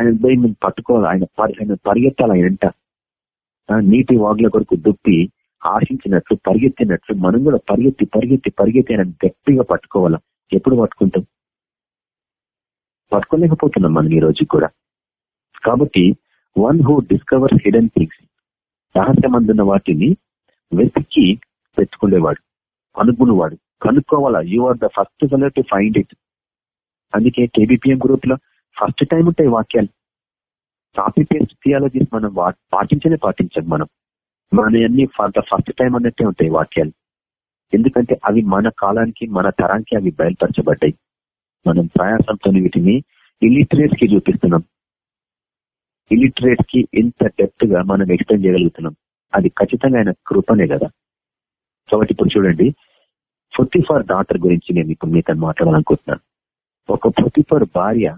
ఆయన పోయి నేను పట్టుకోవాలి? ఆయన పరి- ఆయన పరిగెత్తాలి? ఆయన నీటి వాగుల కొరకు దుప్పి ఆశించినట్లు పరిగెత్తినట్లు మనం కూడా పరిగెత్తి పరిగెత్తి పరిగెత్తి అని గట్టిగా పట్టుకోవాలా? ఎప్పుడు పట్టుకుంటాం? పట్టుకోలేకపోతున్నాం మనం ఈ రోజు కూడా. కాబట్టి one who discovers hidden things రహస్యమందున్న వాటిని వెతికి పెట్టుకునేవాడు అనుకునేవాడు కనుక్కోవాలా? You are the first fellow to find it అందుకే కేబిపిఎం గ్రూప్లో ఫస్ట్ టైం ఉంటాయి వాక్యాలు. కాపీ పేస్ట్ థియాలజీస్ మనం వా- పాటించనే పాటించాం మనం. మన ఫర్ ద ఫస్ట్ టైం అన్నట్టే ఉంటాయి వాక్యాలు. ఎందుకంటే అవి మన కాలానికి మన తరానికి అవి బయలుపరచబడ్డాయి. మనం ప్రయాసంతో వీటిని ఇలిటరేట్స్కి చూపిస్తున్నాం. ఇలిటరేట్స్కి ఇంత డెప్త్గా మనం ఎక్స్ప్లెయిన్ చేయగలుగుతున్నాం. అది ఖచ్చితంగా ఆయన కృపనే కదా. కాబట్టి ఇప్పుడు చూడండి. ఫర్ డాటర్ గురించి నేను ఇప్పుడు మీతో మాట్లాడాలనుకుంటున్నాను. ఒక ఫర్ భార్య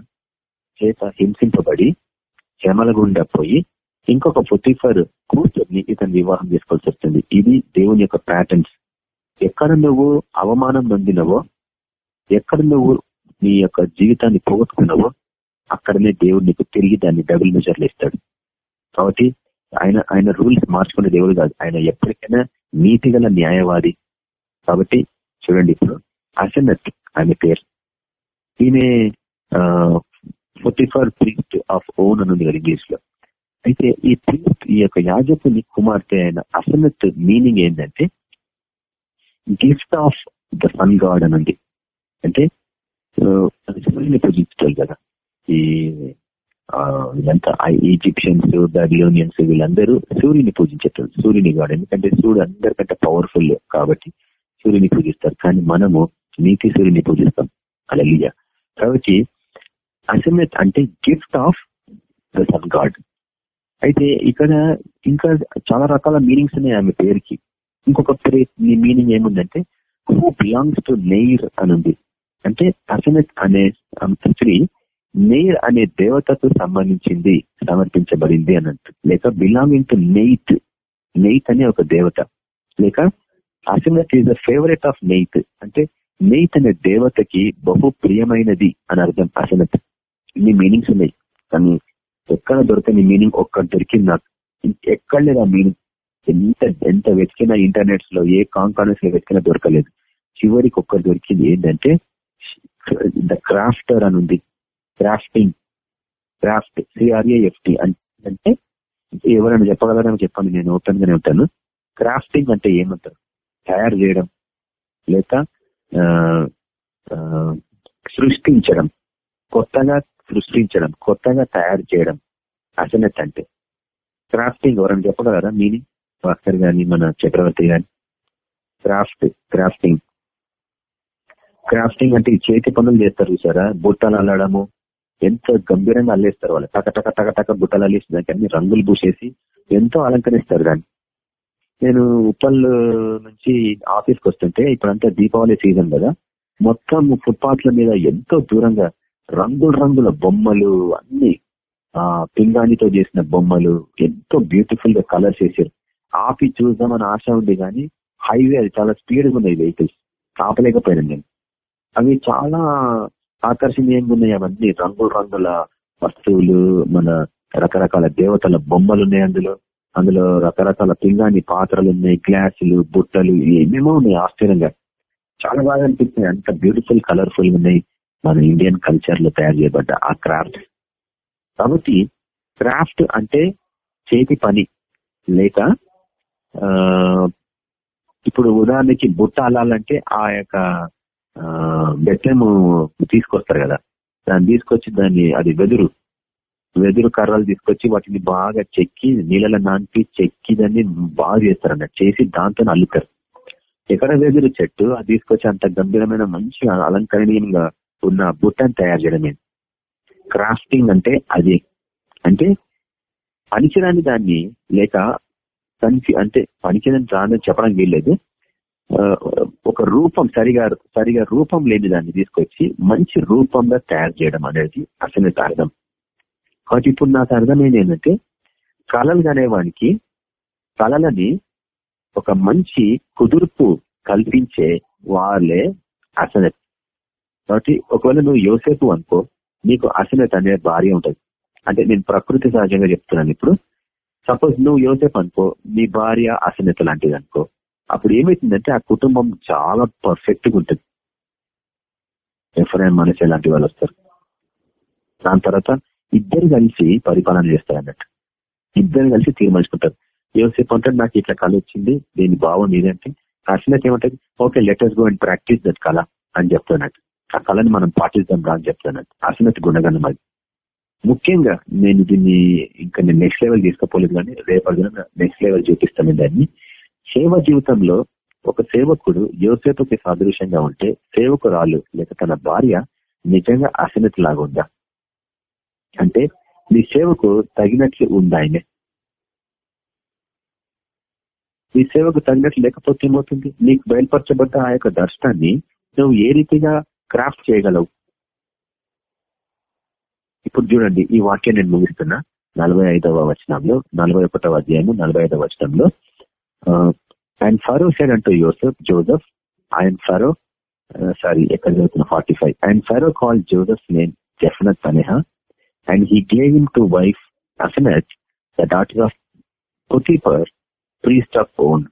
చేత హింసింపబడి శ్రమల గుండా పోయి ఇంకొక ఫర్ కూతుర్ని ఇతను వివాహం చేసుకోవాల్సి వస్తుంది ఇది దేవుని యొక్క ప్యాటర్న్స్ ఎక్కడ నువ్వు అవమానం నొందినవో ఎక్కడ నువ్వు నీ యొక్క జీవితాన్ని పోగొట్టుకున్నావో అక్కడనే దేవుడు నీకు తిరిగి దాన్ని డబుల్ మెజర్లు ఇస్తాడు. కాబట్టి ఆయన ఆయన రూల్స్ మార్చుకునే దేవుడు కాదు. ఆయన ఎప్పటికైనా నీతి గల న్యాయవాది. కాబట్టి చూడండి ఇప్పుడు అసెనత్ ఆమె పేరు. ఈమె Potipherah priest of On అని ఉంది కదా ఇంగ్లీష్లో అయితే ఈ ప్రీస్ట్ ఈ యొక్క యాజకుని కుమార్తె అయిన అసనత్ మీనింగ్ ఏంటంటే gift of the sun god అనండి. ఉంది అంటే ఆ, అది సూర్యుని పూజించాలి కదా. ఈ వీళ్ళంతా ఈజిప్షియన్స్ బాబిలోనియన్స్ వీళ్ళందరూ సూర్యుని పూజించేటోళ్ళు సూర్యుని గాడు ఎందుకంటే సూర్యుడు అందరికంటే పవర్ఫుల్ కాబట్టి సూర్యుని పూజిస్తారు. కానీ మనము నీతి సూర్యుని పూజిస్తాం. అలలియ కాబట్టి అసమెత్ అంటే gift of the sun god అయితే ఇక్కడ ఇంకా చాలా రకాల మీనింగ్స్ ఉన్నాయి ఆమె పేరుకి. ఇంకొక మీనింగ్ ఏముందంటే హూ బిలాంగ్స్ టు నెయిర్ అని ఉంది. అంటే అసనత్ అనే um, స్త్రీ నెయిర్ అనే దేవతకు సంబంధించింది సమర్పించబడింది అన్నట్టు లేక బిలాంగింగ్ టు నెయిత్ నెయిత్ అనే ఒక దేవత. లేక Asenath is the favourite of Neith అంటే నెయిత్ అనే దేవతకి బహు ప్రియమైనది అని అర్థం. అసనత్ ఇన్ని మీనింగ్స్ ఉన్నాయి. కానీ ఎక్కడ దొరకని మీనింగ్ ఒక్కటి దొరికింది నాకు. ఎక్కడ లేదు ఆ మీనింగ్ ఎంత ఎంత వెతికినా ఇంటర్నెట్స్లో ఏ కాంకానెస్లో వెతికినా దొరకలేదు. చివరికి ఒక్కటి దొరికింది ఏంటంటే ద క్రాఫ్టర్ అని ఉంది. క్రాఫ్టింగ్ క్రాఫ్ట్ సిఆర్ఏఎఫ్టి అంటే ఎవరైనా చెప్పగలరని చెప్పండి నేను ఓపెన్ గానే ఉంటాను. క్రాఫ్టింగ్ అంటే ఏమంటారు? తయారు చేయడం లేక సృష్టించడం. కొత్తగా సృష్టించడం కొత్తగా తయారు చేయడం అసనెట్ అంటే క్రాఫ్టింగ్ ఎవరైనా చెప్పగలరా? మీని? భాస్కర్ గాని మన చక్రవర్తి గాని? క్రాఫ్ట్ క్రాఫ్టింగ్ క్రాఫ్టింగ్ అంటే ఈ చేతి పనులు చేస్తారు చూసారా? బుట్టలు అల్లడము ఎంత గంభీరంగా అల్లేస్తారు వాళ్ళు. టక టక టక టక బుట్టలు అల్లేసి దానికి అన్ని రంగులు పూసేసి ఎంతో అలంకరిస్తారు దాన్ని. నేను ఉప్పల్ నుంచి ఆఫీస్కి వస్తుంటే ఇప్పుడంతా దీపావళి సీజన్ కదా మొత్తం ఫుట్పాత్ల మీద ఎంతో దూరంగా రంగుల రంగుల బొమ్మలు అన్ని ఆ పింగాణితో చేసిన బొమ్మలు ఎంతో బ్యూటిఫుల్గా కలర్స్ వేసారు ఆపి చూద్దామని ఆశ ఉంది కానీ హైవే అది చాలా స్పీడ్గా ఉన్నాయి వెహికల్స్ ఆపలేకపోయాను నేను. అవి చాలా ఆకర్షణీయంగా ఉన్నాయి అవన్నీ. రంగుల రంగుల వస్తువులు మన రకరకాల దేవతల బొమ్మలు ఉన్నాయి అందులో. అందులో రకరకాల పింగాణి పాత్రలు ఉన్నాయి గ్లాసులు బుట్టలు ఏమేమో ఉన్నాయి ఆశ్చర్యంగా. చాలా బాగా అనిపిస్తుంది అంత బ్యూటిఫుల్ కలర్ఫుల్ ఉన్నాయి. మన ఇండియన్ కల్చర్లో తయారు చేయబడ్డ ఆ క్రాఫ్ట్ కాబట్టి క్రాఫ్ట్ అంటే చేతి పని. లేక ఆ, ఇప్పుడు ఉదాహరణకి బుట్ట అల్లాలంటే ఆ యొక్క బెత్తెము తీసుకొస్తారు కదా. దాన్ని తీసుకొచ్చి దాన్ని అది వెదురు. వెదురు కర్రలు తీసుకొచ్చి వాటిని బాగా చెక్కి నీళ్ళలో నానిపి చెక్కి దాన్ని బాగా చేస్తారు అన్నట్టు చేసి దాంతో అల్లుతారు. ఎక్కడ వెదురు చెట్టు అది తీసుకొచ్చి అంత గంభీరమైన మంచి అలంకరణీయంగా ఉన్న బుట్టను తయారు చేయడమే క్రాఫ్టింగ్ అంటే అది. అంటే పనికిరాని దాన్ని లేక పనికి అంటే పనికిరాని దాన్ని చెప్పడం వీల్లేదు ఒక రూపం సరిగా సరిగా రూపం లేని దాన్ని తీసుకొచ్చి మంచి రూపంగా తయారు చేయడం అనేది అసలు అర్థం కాబట్టి ఇప్పుడు నాకు అర్థమైంది ఏంటంటే కళలు అనేవానికి కళలని ఒక మంచి కుదుర్పు కల్పించే వాళ్ళే అసనత్ కాబట్టి ఒకవేళ నువ్వు యోసేపు అనుకో నీకు అసలత అనే భార్య ఉంటుంది. అంటే నేను ప్రకృతి సహజంగా చెప్తున్నాను ఇప్పుడు. సపోజ్ నువ్వు యోసేపు అనుకో నీ భార్య అసనత లాంటిది అనుకో అప్పుడు ఏమైతుందంటే ఆ కుటుంబం చాలా పర్ఫెక్ట్గా ఉంటుంది. ఎఫ్ఐఎం మనసు లాంటి వాళ్ళు వస్తారు? దాని తర్వాత ఇద్దరు కలిసి పరిపాలన చేస్తారు అన్నట్టు. ఇద్దరు కలిసి తీర్మానించుకుంటారు. యోసేపు అంటే నాకు ఇట్లా కళ వచ్చింది దీని భావం ఇదంటే అసలు ఏమంటది? Okay let's go and practise that కళ అని చెప్తున్నట్టు ఆ కళని మనం పాటిద్దాం రా అని చెప్తాను. అసలు గుణగణం అది. ముఖ్యంగా నేను దీన్ని ఇంకా నేను నెక్స్ట్ లెవెల్ తీసుకోపోలేదు కానీ రేపటి నెక్స్ట్ లెవెల్ చూపిస్తాను దాన్ని. సేవ జీవితంలో ఒక సేవకుడు యోసేపుకి సాదృశ్యంగా ఉంటే సేవకురాలు లేక తన భార్య నిజంగా అసనతి లాగా ఉందా? అంటే మీ సేవకు తగినట్లు ఉందా ఆయనే? మీ సేవకు తగినట్లు లేకపోతే ఏమవుతుంది? నీకు బయలుపరచబడ్డ ఆ యొక్క దర్శనాన్ని నువ్వు ఏ రీతిగా క్రాఫ్ట్ చేయగలవు. ఇప్పుడు చూడండి ఈ వాక్యం నేను ముగిస్తున్నా. నలభై ఐదవ వచనంలో నలభై ఒకటవ అధ్యాయము నలభై ఐదవ వచనంలో అండ్ ఫరో సైడ్ అంటూ యోసఫ్ జోసఫ్ అండ్ ఫరో సారీ ఎక్కడ చదువుతున్న forty five and Pharaoh call Joseph name Zaphnath Paaneah and he gave in to wife Asenath the daughter of Potipherah priest of On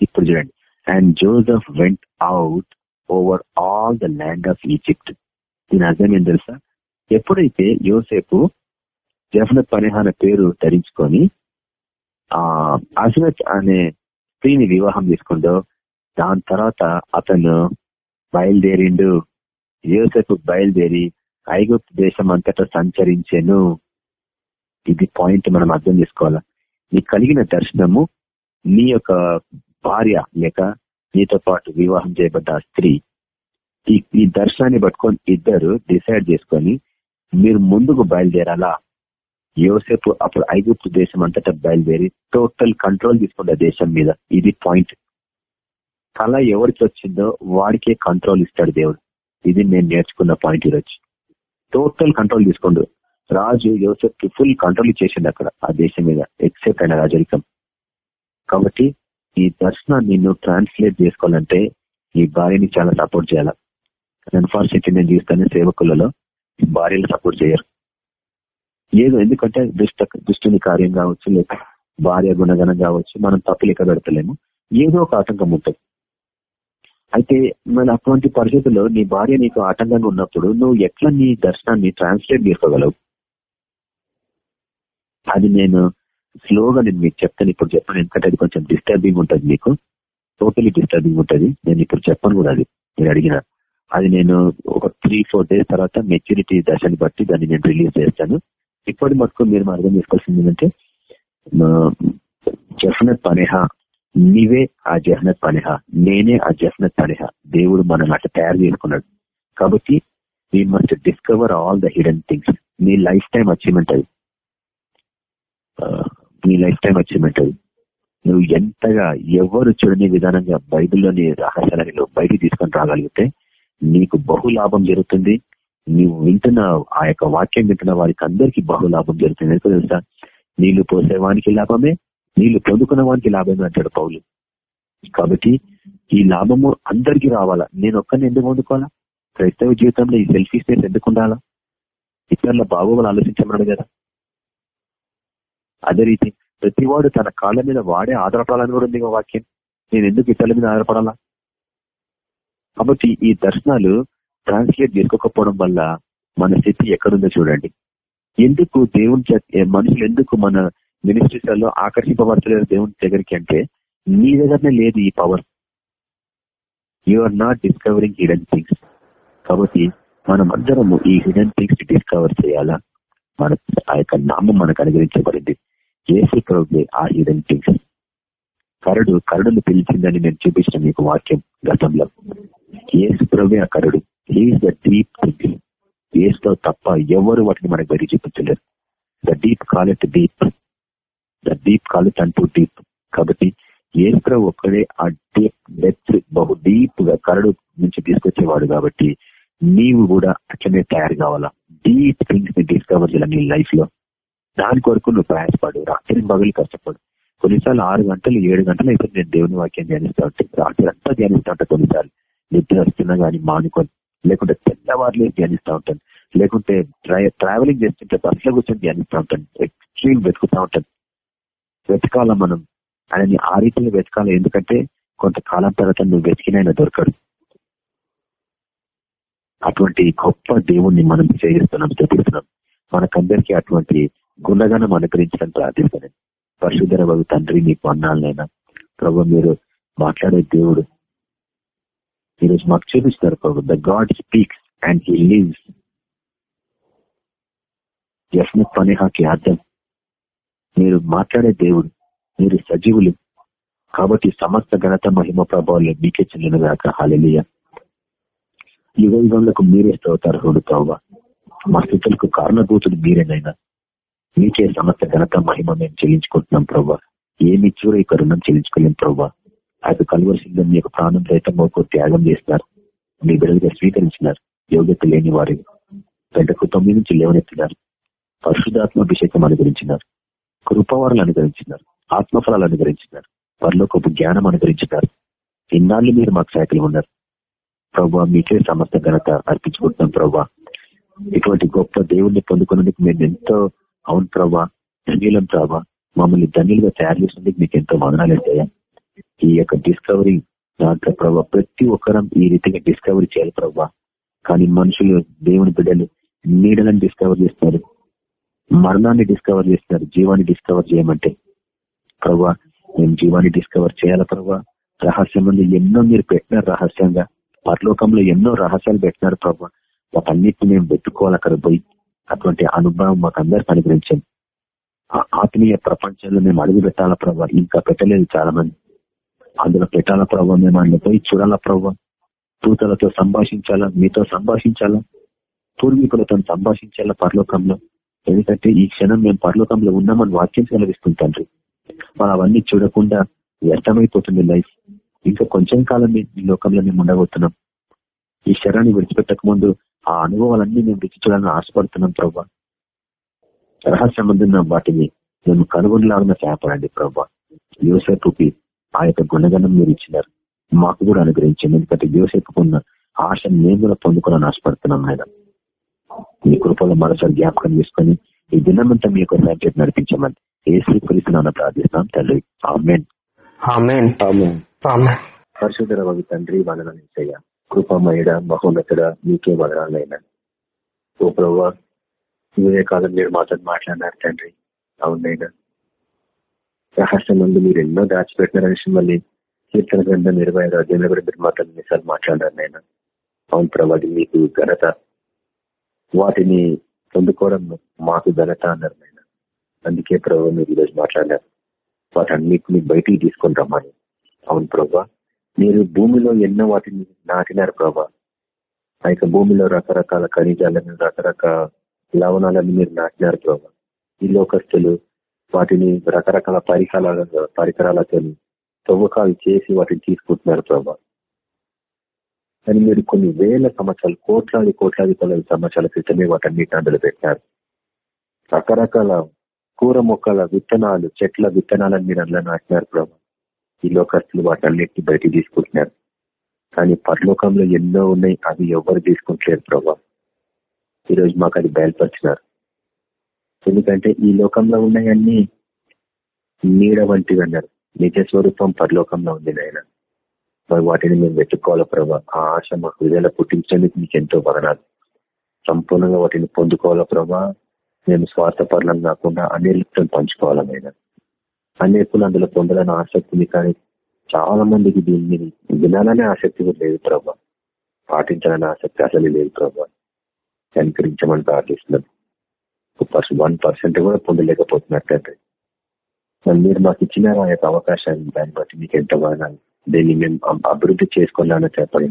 ఇప్పుడు చూడండి and Joseph went out over all the land of Egypt దీని అర్థం ఏం తెలుసా? ఎప్పుడైతే యోసేపు జఫనత్ పనేహ పేరు ధరించుకొని ఆ అజనత్ అనే స్త్రీని వివాహం చేసుకుందో దాని తర్వాత అతను బయలుదేరిండు. యోసేపు బయలుదేరి ఐగుప్తు దేశం అంతటా సంచరించెను. ఇది పాయింట్ మనం అర్థం చేసుకోవాలా. నీకు కలిగిన దర్శనము నీ యొక్క భార్య లేక నీతో పాటు వివాహం చేయబడ్డ ఆ స్త్రీ ఈ ఈ దర్శనాన్ని పట్టుకొని ఇద్దరు డిసైడ్ చేసుకొని మీరు ముందుకు బయలుదేరాలా? యోసేపు అప్పుడు ఐగుప్తు దేశం అంతటా బయలుదేరి టోటల్ కంట్రోల్ తీసుకుంటే దేశం మీద. ఇది పాయింట్. కళ ఎవరికి వచ్చిందో వాడికే కంట్రోల్ ఇస్తాడు దేవుడు. ఇది నేను నేర్చుకున్న పాయింట్ ఈరోజు. టోటల్ కంట్రోల్ తీసుకోండు. రాజు యోసెఫ్కి ఫుల్ కంట్రోల్ ఇచ్చేసిండు అక్కడ ఆ దేశం మీద. ఎక్సెప్ట్ అయిన రాజరికం. కాబట్టి ఈ దర్శనాన్ని నువ్వు ట్రాన్స్లేట్ చేసుకోవాలంటే ఈ భార్యని చాలా సపోర్ట్ చేయాలా? అన్ఫార్చునేట్లీ నేను చూస్తాను సేవకులలో ఈ భార్యలు సపోర్ట్ చేయరు. ఏదో ఎందుకంటే దుష్ట దుష్టుని కార్యం కావచ్చు లేక భార్య గుణగణం కావచ్చు మనం తప్పు లెక్క పెడతలేము. ఏదో ఒక ఆటంకం ఉంటుంది. అయితే మరి అటువంటి పరిస్థితుల్లో నీ భార్య నీకు ఆటంకంగా ఉన్నప్పుడు నువ్వు ఎట్లా నీ దర్శనాన్ని ట్రాన్స్లేట్ చేసుకోగలవు? అది నేను స్లోగా నేను మీకు చెప్తాను ఇప్పుడు చెప్పాను ఎందుకంటే అది కొంచెం డిస్టర్బింగ్ ఉంటుంది మీకు. టోటలీ డిస్టర్బింగ్ ఉంటుంది. నేను ఇప్పుడు చెప్పను కూడా అది. మీరు అడిగిన. అది నేను ఒక త్రీ ఫోర్ డేస్ తర్వాత మెచ్యూరిటీ దశని బట్టి దాన్ని నేను రిలీజ్ చేస్తాను. ఇప్పటి మటుకు మీరు అర్థం చేసుకోవాల్సింది ఏంటంటే జఫ్నత్ పనేహ. నీవే ఆ జహనత్ పనేహ. నేనే ఆ జఫ్నత్ పనేహ. దేవుడు మనల్ని అట్లా తయారు చేసుకున్నాడు. కాబట్టి we must discover all the hidden things me life time achievement అది నీ లైఫ్ టైం అచీవ్మెంట్ నువ్వు ఎంతగా ఎవరు చూడని విధానంగా బైబిల్లోని రహస్యాలని నువ్వు బయటికి తీసుకొని రాగలిగితే నీకు బహు లాభం జరుగుతుంది. నీవు వింటున్న ఆ యొక్క వాక్యం వింటున్న వారికి అందరికీ బహు లాభం జరుగుతుంది. ఎందుకు తెలుసా? నీళ్ళు పోసేవానికి లాభమే నీళ్ళు పొందుకున్న వానికి లాభమే అంటాడు పౌలు. కాబట్టి ఈ లాభము అందరికీ రావాలా? నేను ఒక్కరిని ఎందుకు పొందుకోవాలా? క్రైస్తవ జీవితంలో ఈ సెల్ఫీస్నెస్ ఎందుకు ఉండాలా? ఇతరుల బాగోగులు ఆలోచించమన్నాడు కదా. అదే రీతి ప్రతివాడు తన కాళ్ళ మీద వాడే ఆధారపడాలని కూడా ఉంది వాక్యం. నేను ఎందుకు ఇతరుల మీద ఆధారపడాలా? కాబట్టి ఈ దర్శనాలు ట్రాన్స్లేట్ చేసుకోకపోవడం వల్ల మన స్థితి ఎక్కడుందో చూడండి. ఎందుకు దేవుని మనుషులు ఎందుకు మన మినిస్ట్రీస్లలో ఆకర్షింపబడతలేరు దేవుని దగ్గరికి అంటే నీ దగ్గరనే లేదు ఈ power you are not discovering hidden things కాబట్టి మనం అందరము ఈ హిడెన్ థింగ్స్ డిస్కవర్ చేయాలా? మన ఆ యొక్క నామం మనకు అనుగ్రహించబడింది. ఏసీ ప్రభు ఆ హిడెన్ థింగ్స్ కరడు కరుడును పిలిచిందని నేను చూపించిన మీకు వాక్యం గతంలో. ఏసు ప్రభు ఆ కరడు. He is the deep thinking ఏసుతో తప్ప ఎవరు వాటిని మనకు బయట చూపించలేరు. The deep call it deep the deep call it అంటూ డీప్ కాబట్టి ఏసు ఒక్కడే ఆ డీప్ డెప్త్ బహు డీప్గా కరడు నుంచి తీసుకొచ్చేవాడు కాబట్టి నీవు కూడా అట్లనే తయారు కావాలా. డీప్ థింగ్స్ని డిస్కవర్ చేయాలి నీ లైఫ్లో. దాని కొరకు నువ్వు ప్రయాసపడు. రాత్రి పగలు కష్టపడు. కొన్నిసార్లు ఆరు గంటలు ఏడు గంటలు అయితే నేను దేవుని వాక్యం ధ్యానిస్తూ ఉంటాను రాత్రి అంతా ధ్యానిస్తూ ఉంటాను కొన్నిసార్లు. నిద్ర వస్తున్నా కానీ మానుకొని లేకుంటే తెల్లవారులే ధ్యానిస్తూ ఉంటాను. లేకుంటే ట్రావెలింగ్ చేస్తుంటే బస్సులో కూర్చొని ధ్యానిస్తూ ఉంటాను. ఎక్స్ట్రీమ్ వెతుకుతూ ఉంటాను. వెతకాల మనం? ఆయనని ఆ రీతిలో వెతకాలి? ఎందుకంటే కొంతకాలం తర్వాత నువ్వు వెతికినైనా దొరకడు. అటువంటి గొప్ప దేవుణ్ణి మనం చేయిస్తున్నాం చూపిస్తున్నాం మనకందరికీ అటువంటి గుణగణం అనుగ్రహించడం ప్రార్థిస్తాను పరిశుద్ధర బాబు తండ్రి మీకు అన్నాళ్ళైనా ప్రభు మీరు మాట్లాడే దేవుడు. ఈరోజు మాకు చూపిస్తారు ప్రభు the God speaks and he lives యస్మిత్ పనిహాకి అర్థం. మీరు మాట్లాడే దేవుడు మీరు సజీవులు. కాబట్టి సమస్త ఘనత మహిమ ప్రభావాలు మీకే చెందిన దాకా హాలియ యుగ యుగంలో మీరే స్తోతారు హుడుతావా మా స్థితులకు కారణభూతులు మీరేనైనా. మీకే సమస్త ఘనత మహిమ మేము చెల్లించుకుంటున్నాం ప్రభా ఏమి చూడ ఈ రుణం చెల్లించుకోలేం ప్రభా అది కలవలసిందో మీ యొక్క ప్రాణం రైతం ఒక త్యాగం చేస్తున్నారు. మీ బిడ్డలుగా స్వీకరించినారు. యోగ్యత లేని వారి. గంటకు తొమ్మిది నుంచి లేవనెత్తినారు. పరిశుధాత్మాభిషేకం అనుగ్రహించినారు. కృపవారులు అనుగ్రహించినారు. ఆత్మఫలాలు అనుగ్రహించినారు. వారిలో ఒక జ్ఞానం అనుగ్రహించినారు. ఇన్నాళ్ళు మీరు మాకు సైకిల్ ఉన్నారు. ప్రభా మీకే సమస్త ఘనత అర్పించుకుంటున్నాం ప్రభా ఇటువంటి గొప్ప దేవుణ్ణి పొందుకున్నందుకు మేము ఎంతో అవును ప్రభా ధన్యులం ప్రభా. మమ్మల్ని ధన్యులుగా తయారు చేసినందుకు మీకు ఎంతో వదనాలేదయ్యా ఈ యొక్క డిస్కవరీ దాంట్లో ప్రభా ప్రతి ఒక్కరం ఈ రీతిగా డిస్కవరీ చేయాలి ప్రభా. కానీ మనుషులు దేవుని బిడ్డలు నీడలను డిస్కవర్ చేస్తారు మరణాన్ని డిస్కవర్ చేస్తున్నారు. జీవాన్ని డిస్కవర్ చేయమంటే. ప్రభా మేము జీవాన్ని డిస్కవర్ చేయాలా ప్రభా? రహస్యం ఎన్నో మీరు పెట్టినారు రహస్యంగా. పరలోకంలో ఎన్నో రహస్యాలు పెట్టినారు ప్రభా. వాటన్నిటిని మేము పెట్టుకోవాలి అక్కడ పోయి. అటువంటి అనుభవం మాకు అందరికి అనుగ్రహించండి. ఆ ఆత్మీయ ప్రపంచంలో మేము అడుగు పెట్టాల ప్రభావ ఇంకా పెట్టలేదు చాలా మంది అందులో పెట్టాల ప్రభావ మేము అందులో పోయి చూడాలా ప్రభావ దూతలతో సంభాషించాలా? మీతో సంభాషించాలా? పూర్వీకులతో సంభాషించాలా పరలోకంలో? ఎందుకంటే ఈ క్షణం మేము పరలోకంలో ఉన్నామని వాక్యం సెలవిస్తుంది తండ్రి. మనం అవన్నీ చూడకుండా వ్యర్థమైపోతుంది లైఫ్. ఇంకా కొంచెం కాలం ఈ లోకంలో మేము ఉండబోతున్నాం. ఈ శరాన్ని విడిచిపెట్టక ముందు ఆ అనుభవాలన్నీ మేము రుచి చూడాలని ఆశపడుతున్నాం ప్రభా. రహస్యమందున్న వాటిని మేము కనుగొనలాగా సహాయపడండి ప్రభా. యువసేపుకి ఆ యొక్క గుణగణం మీరు ఇచ్చినారు. మాకు కూడా అనుగ్రహించండి. ఎందుకంటే యువసేపుకున్న ఆశను మేము కూడా పొందుకోవాలని ఆశపడుతున్నాం ఆయన. మీ కృపలో మరోసారి జ్ఞాపకం చేసుకొని ఈ దినమంతా మీ యొక్క సబ్జెక్ట్ నడిపించమని ఏ స్వీకరిస్తున్నాను ప్రార్థిస్తున్నాం తండ్రి ఆమెన్. పరిశుద్ధ రవి తండ్రి వదనాలయ్యా కృపమయడ మహోన్నతుడ మీకే వదనాలైనా ఓ ప్రభా ఇదే కాలం మీరు మాతో మాట్లాడినారు తండ్రి. అవునైనా. రహస్యం ముందు మీరు ఎన్నో దాచిపెట్టినారు విషయం మళ్ళీ కీర్తన గ్రంథం ఇరవై ఐదు అధ్యయనం కూడా మీరు మాతో నిమిషాలు మాట్లాడారు నేను అవును ప్రభాది మీకు ఘనత. వాటిని పొందుకోవడం మాకు ఘనత అన్నారు నేను అందుకే ప్రభావ మీరు ఈరోజు మాట్లాడారు. వాటన్నిటిని బయటికి తీసుకొని రమ్మని. అవును ప్రభా మీరు భూమిలో ఎన్నో వాటిని నాటినారు ప్రభా. ఆ యొక్క భూమిలో రకరకాల ఖనిజాలను రకరకాల లవణాలను మీరు నాటినారు ప్రభా. ఈ లోకస్తులు వాటిని రకరకాల పరికరాల పరికరాలతో తవ్వకాలు చేసి వాటిని తీసుకుంటున్నారు ప్రభా. కానీ మీరు కొన్ని వేల సంవత్సరాలు కోట్లాది కోట్లాది కొలది సంవత్సరాల క్రితమే వాటన్నిటిని అందులో పెట్టినారు రకరకాల కూర మొక్కల విత్తనాలు చెట్ల విత్తనాలను మీరు అందులో నాటినారు ప్రభా. ఈ లోకస్తులు వాటన్నిటిని బయటికి తీసుకుంటున్నారు. కానీ పరలోకంలో ఎన్నో ఉన్నాయి అవి ఎవరు తీసుకుంటలేరు ప్రభా. ఈరోజు మాకు అది బయలుపరిచినారు. ఎందుకంటే ఈ లోకంలో ఉన్నాయన్నీ నీడ వంటివి అన్నారు. నిజ స్వరూపం పరలోకంలో ఉంది నాయన. మరి వాటిని మేము వెతుక్కోవాలి ప్రభా? ఆ ఆశ మా హృదయాలు పుట్టించడానికి మీకు ఎంతో వదనాలు. సంపూర్ణంగా వాటిని పొందుకోవాలా ప్రభా? మేము స్వార్థపరులం కాకుండా అనేకం పంచుకోవాలమైనా అనేకులు అందులో పొందాలని ఆసక్తి ఉంది కానీ చాలా మందికి దీన్ని వినాలనే ఆసక్తి కూడా లేదు ప్రభా. పాటించాలనే ఆసక్తి అసలు లేదు ప్రభా. కనికరించమని ప్రార్థిస్తున్నాం వన్ పర్సెంట్ కూడా పొందలేకపోతున్నట్టు మీరు మాకు ఇచ్చిన ఆ యొక్క అవకాశాన్ని దాన్ని బట్టి మీకు ఎంత వాడాలి దీన్ని మేము అభివృద్ధి చేసుకోవాలని చెప్పండి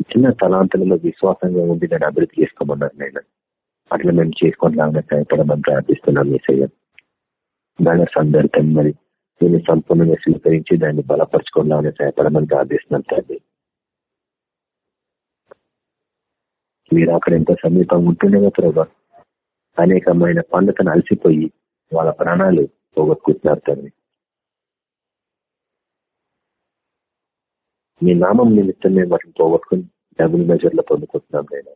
ఇచ్చిన తలాంతలలో విశ్వాసంగా ఉండి దాన్ని అభివృద్ధి చేసుకోమన్నారు నేను. అట్లా మేము చేసుకోవాలని సహాయపడమని ప్రార్థిస్తున్నాం మీ సయ్యం దాని సందర్భం మరి దీన్ని సంపూర్ణంగా స్వీకరించి దాన్ని బలపరచుకోవాలని సహాయపడమని ప్రార్థిస్తున్నాం తండ్రి. మీరు అక్కడ ఎంత సమీపం ఉంటుండేగా ప్రభా అనేకమైన పండుగను అలసిపోయి వాళ్ళ ప్రాణాలు పోగొట్టుకుంటున్నారు తండ్రి. మీ నామం నిమిత్తం మేము వాటిని పోగొట్టుకుని డబుల్ మెజర్లో పొందుకుంటున్నాం నేను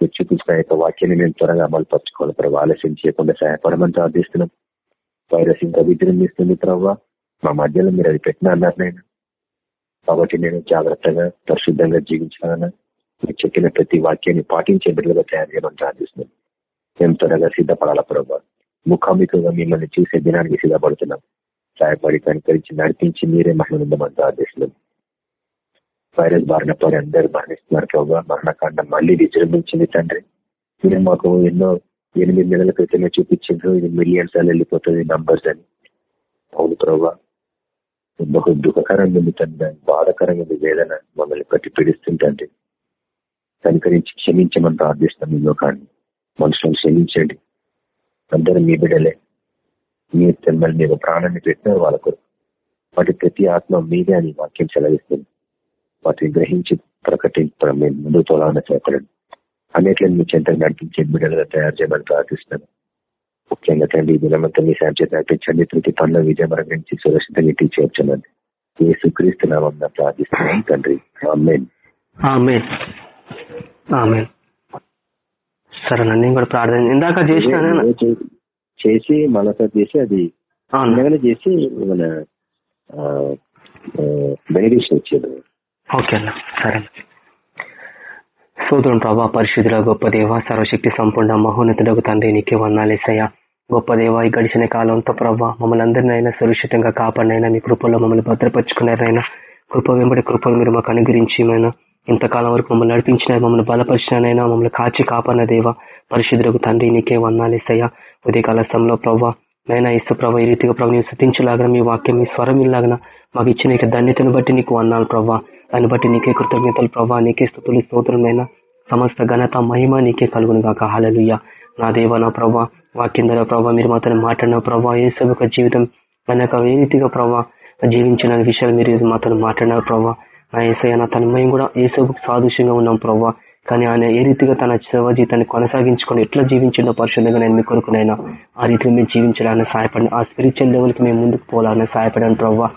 మీరు చూపించిన యొక్క వాక్యాన్ని మేము త్వరగా అమలు పరచుకోవాలి ప్రభావ ఆలస్యం చేయకుండా సహాయపడమని ప్రార్థిస్తున్నాం. వైరస్ ఇంకా విజృంభిస్తుంది ప్రవ్వా మా మధ్యలో మీరు అది పెట్టిన అన్నారు నేను. కాబట్టి నేను జాగ్రత్తగా పరిశుద్ధంగా జీవించాలన్నా మీరు చెప్పిన ప్రతి వాక్యాన్ని పాటించే బిడ్డలుగా తయారు చేయమని ప్రార్థిస్తున్నాం మేము త్వరగా సిద్ధపడాల ప్రభావ ముఖాముఖిగా మిమ్మల్ని చూసే దినానికి సిద్ధపడుతున్నాం. సహాయపడి కనుకరించి నడిపించి మీరే మహిళందమని ప్రార్థిస్తున్నాం. వైరస్ బారిన పడి అందరూ మరణిస్తున్నారు ప్రభావ మరణకాండం మళ్ళీ విజృంభించింది తండ్రి. మీరు మాకు ఎన్నో ఎనిమిది నెలల క్రితమే చూపించారు ఇది మిలియన్స్ అని వెళ్ళిపోతుంది నంబర్స్ అని. అవును ప్రభా బహు దుఃఖకరంగా ఉంది తండ్రి. బాధకరంగా ఉంది వేదన. మమ్మల్ని పట్టి పీడిస్తుంటండి. సంకరించి క్షమించమని ప్రార్థిస్తాం ఈ లోకాన్ని. మనుషులను క్షమించండి. అందరూ మీ బిడ్డలే. మీరు తెమ్మల్ని మీరు ప్రాణాన్ని పెట్టినారు వాళ్ళ కొరకు. వాటి ప్రతి ఆత్మ మీదే అని వాక్యం సెలవిస్తుంది. వాటిని గ్రహించి ప్రకటించడం మేము ముందు తోలాన చేపడండి. అన్నిట్లను మీ చెంతకు నడిపించే బిడ్డలుగా తయారు చేయమని ప్రార్థిస్తున్నాను. ముఖ్యంగా తండ్రి ఈ దినమంతా మీ సాయం చేత నడిపించండి. ప్రతి పనుల విజయమరం నుంచి సురక్షితంగా ఇంటికి చేర్చమని ఏ సుక్రీస్తున్నామం ప్రార్థిస్తున్నాం తండ్రి. సరే నేను కూడా ప్రార్థన ఇందాక చేసిన చేసి మళ్ళీ చేసి అది చేసి మన బెనిడిషన్ వచ్చేది ఓకే అన్న సరే సోదరుని ప్రభా పరిశుద్ధుల గొప్ప దేవ సర్వశక్తి సంపూర్ణ మహోన్నతుడకు తండ్రి నీకే వందాలేసయ్యా గొప్ప దేవ ఈ గడిచిన కాలంతో ప్రభా మమ్మల్ని అందరినైనా సురక్షితంగా కాపాడినైనా మీ కృపల్లో మమ్మల్ని భద్రపరుచుకున్నారైనా. కృప వెంబడి కృపలు మీరు మాకు అనుగ్రహించమైనా ఇంతకాలం వరకు మమ్మల్ని నడిపించిన మమ్మల్ని బలపరిచినైనా మమ్మల్ని కాచి కాపాడిన దేవ పరిశుద్ధులకు తండ్రి నీకే వందాలేసయ్యా ఉదయకాల సమయంలో ప్రభా నైనా ఇసు ప్రభా ఈ రీతిగా ప్రభు నేను శృతించలాగా మీ వాక్యం మీ స్వరం ఇలాగన మాకు ఇచ్చిన ఇక ధన్యతను బట్టి నీకు వందాలు ప్రభా. దాన్ని బట్టి నీకే కృతజ్ఞతలు ప్రభా నీకే స్థుతులు స్తోత్రమైనా సమస్త ఘనత మహిమ నీకే కలుగును గాక. హాలలుయ్య నా దేవ నా ప్రభా వాక్యం ప్రభా మీరు మాతో మాట్లాడిన ప్రభా ఏ యొక్క జీవితం వెనక ఏ రీతిగా ప్రభా జీవించిన విషయాలు మీరు మాతో మాట్లాడినారు ప్రభా నా ఏసయ్య నా తన మేము కూడా ఏసోకు సాదృశ్యంగా ఉన్నాం ప్రభా కానీ ఆయన ఏ రీతిగా తన సేవ జీవితాన్ని కొనసాగించుకొని ఎట్లా జీవించిందో పరిశుద్ధంగా నేను మీ కొరకునైనా ఆ రీతిలో మేము జీవించాలని సహాయపడి ఆ స్పిరిచువల్ లెవెల్కి మేము ముందుకు పోవాలని సహాయపడాను ప్రభావ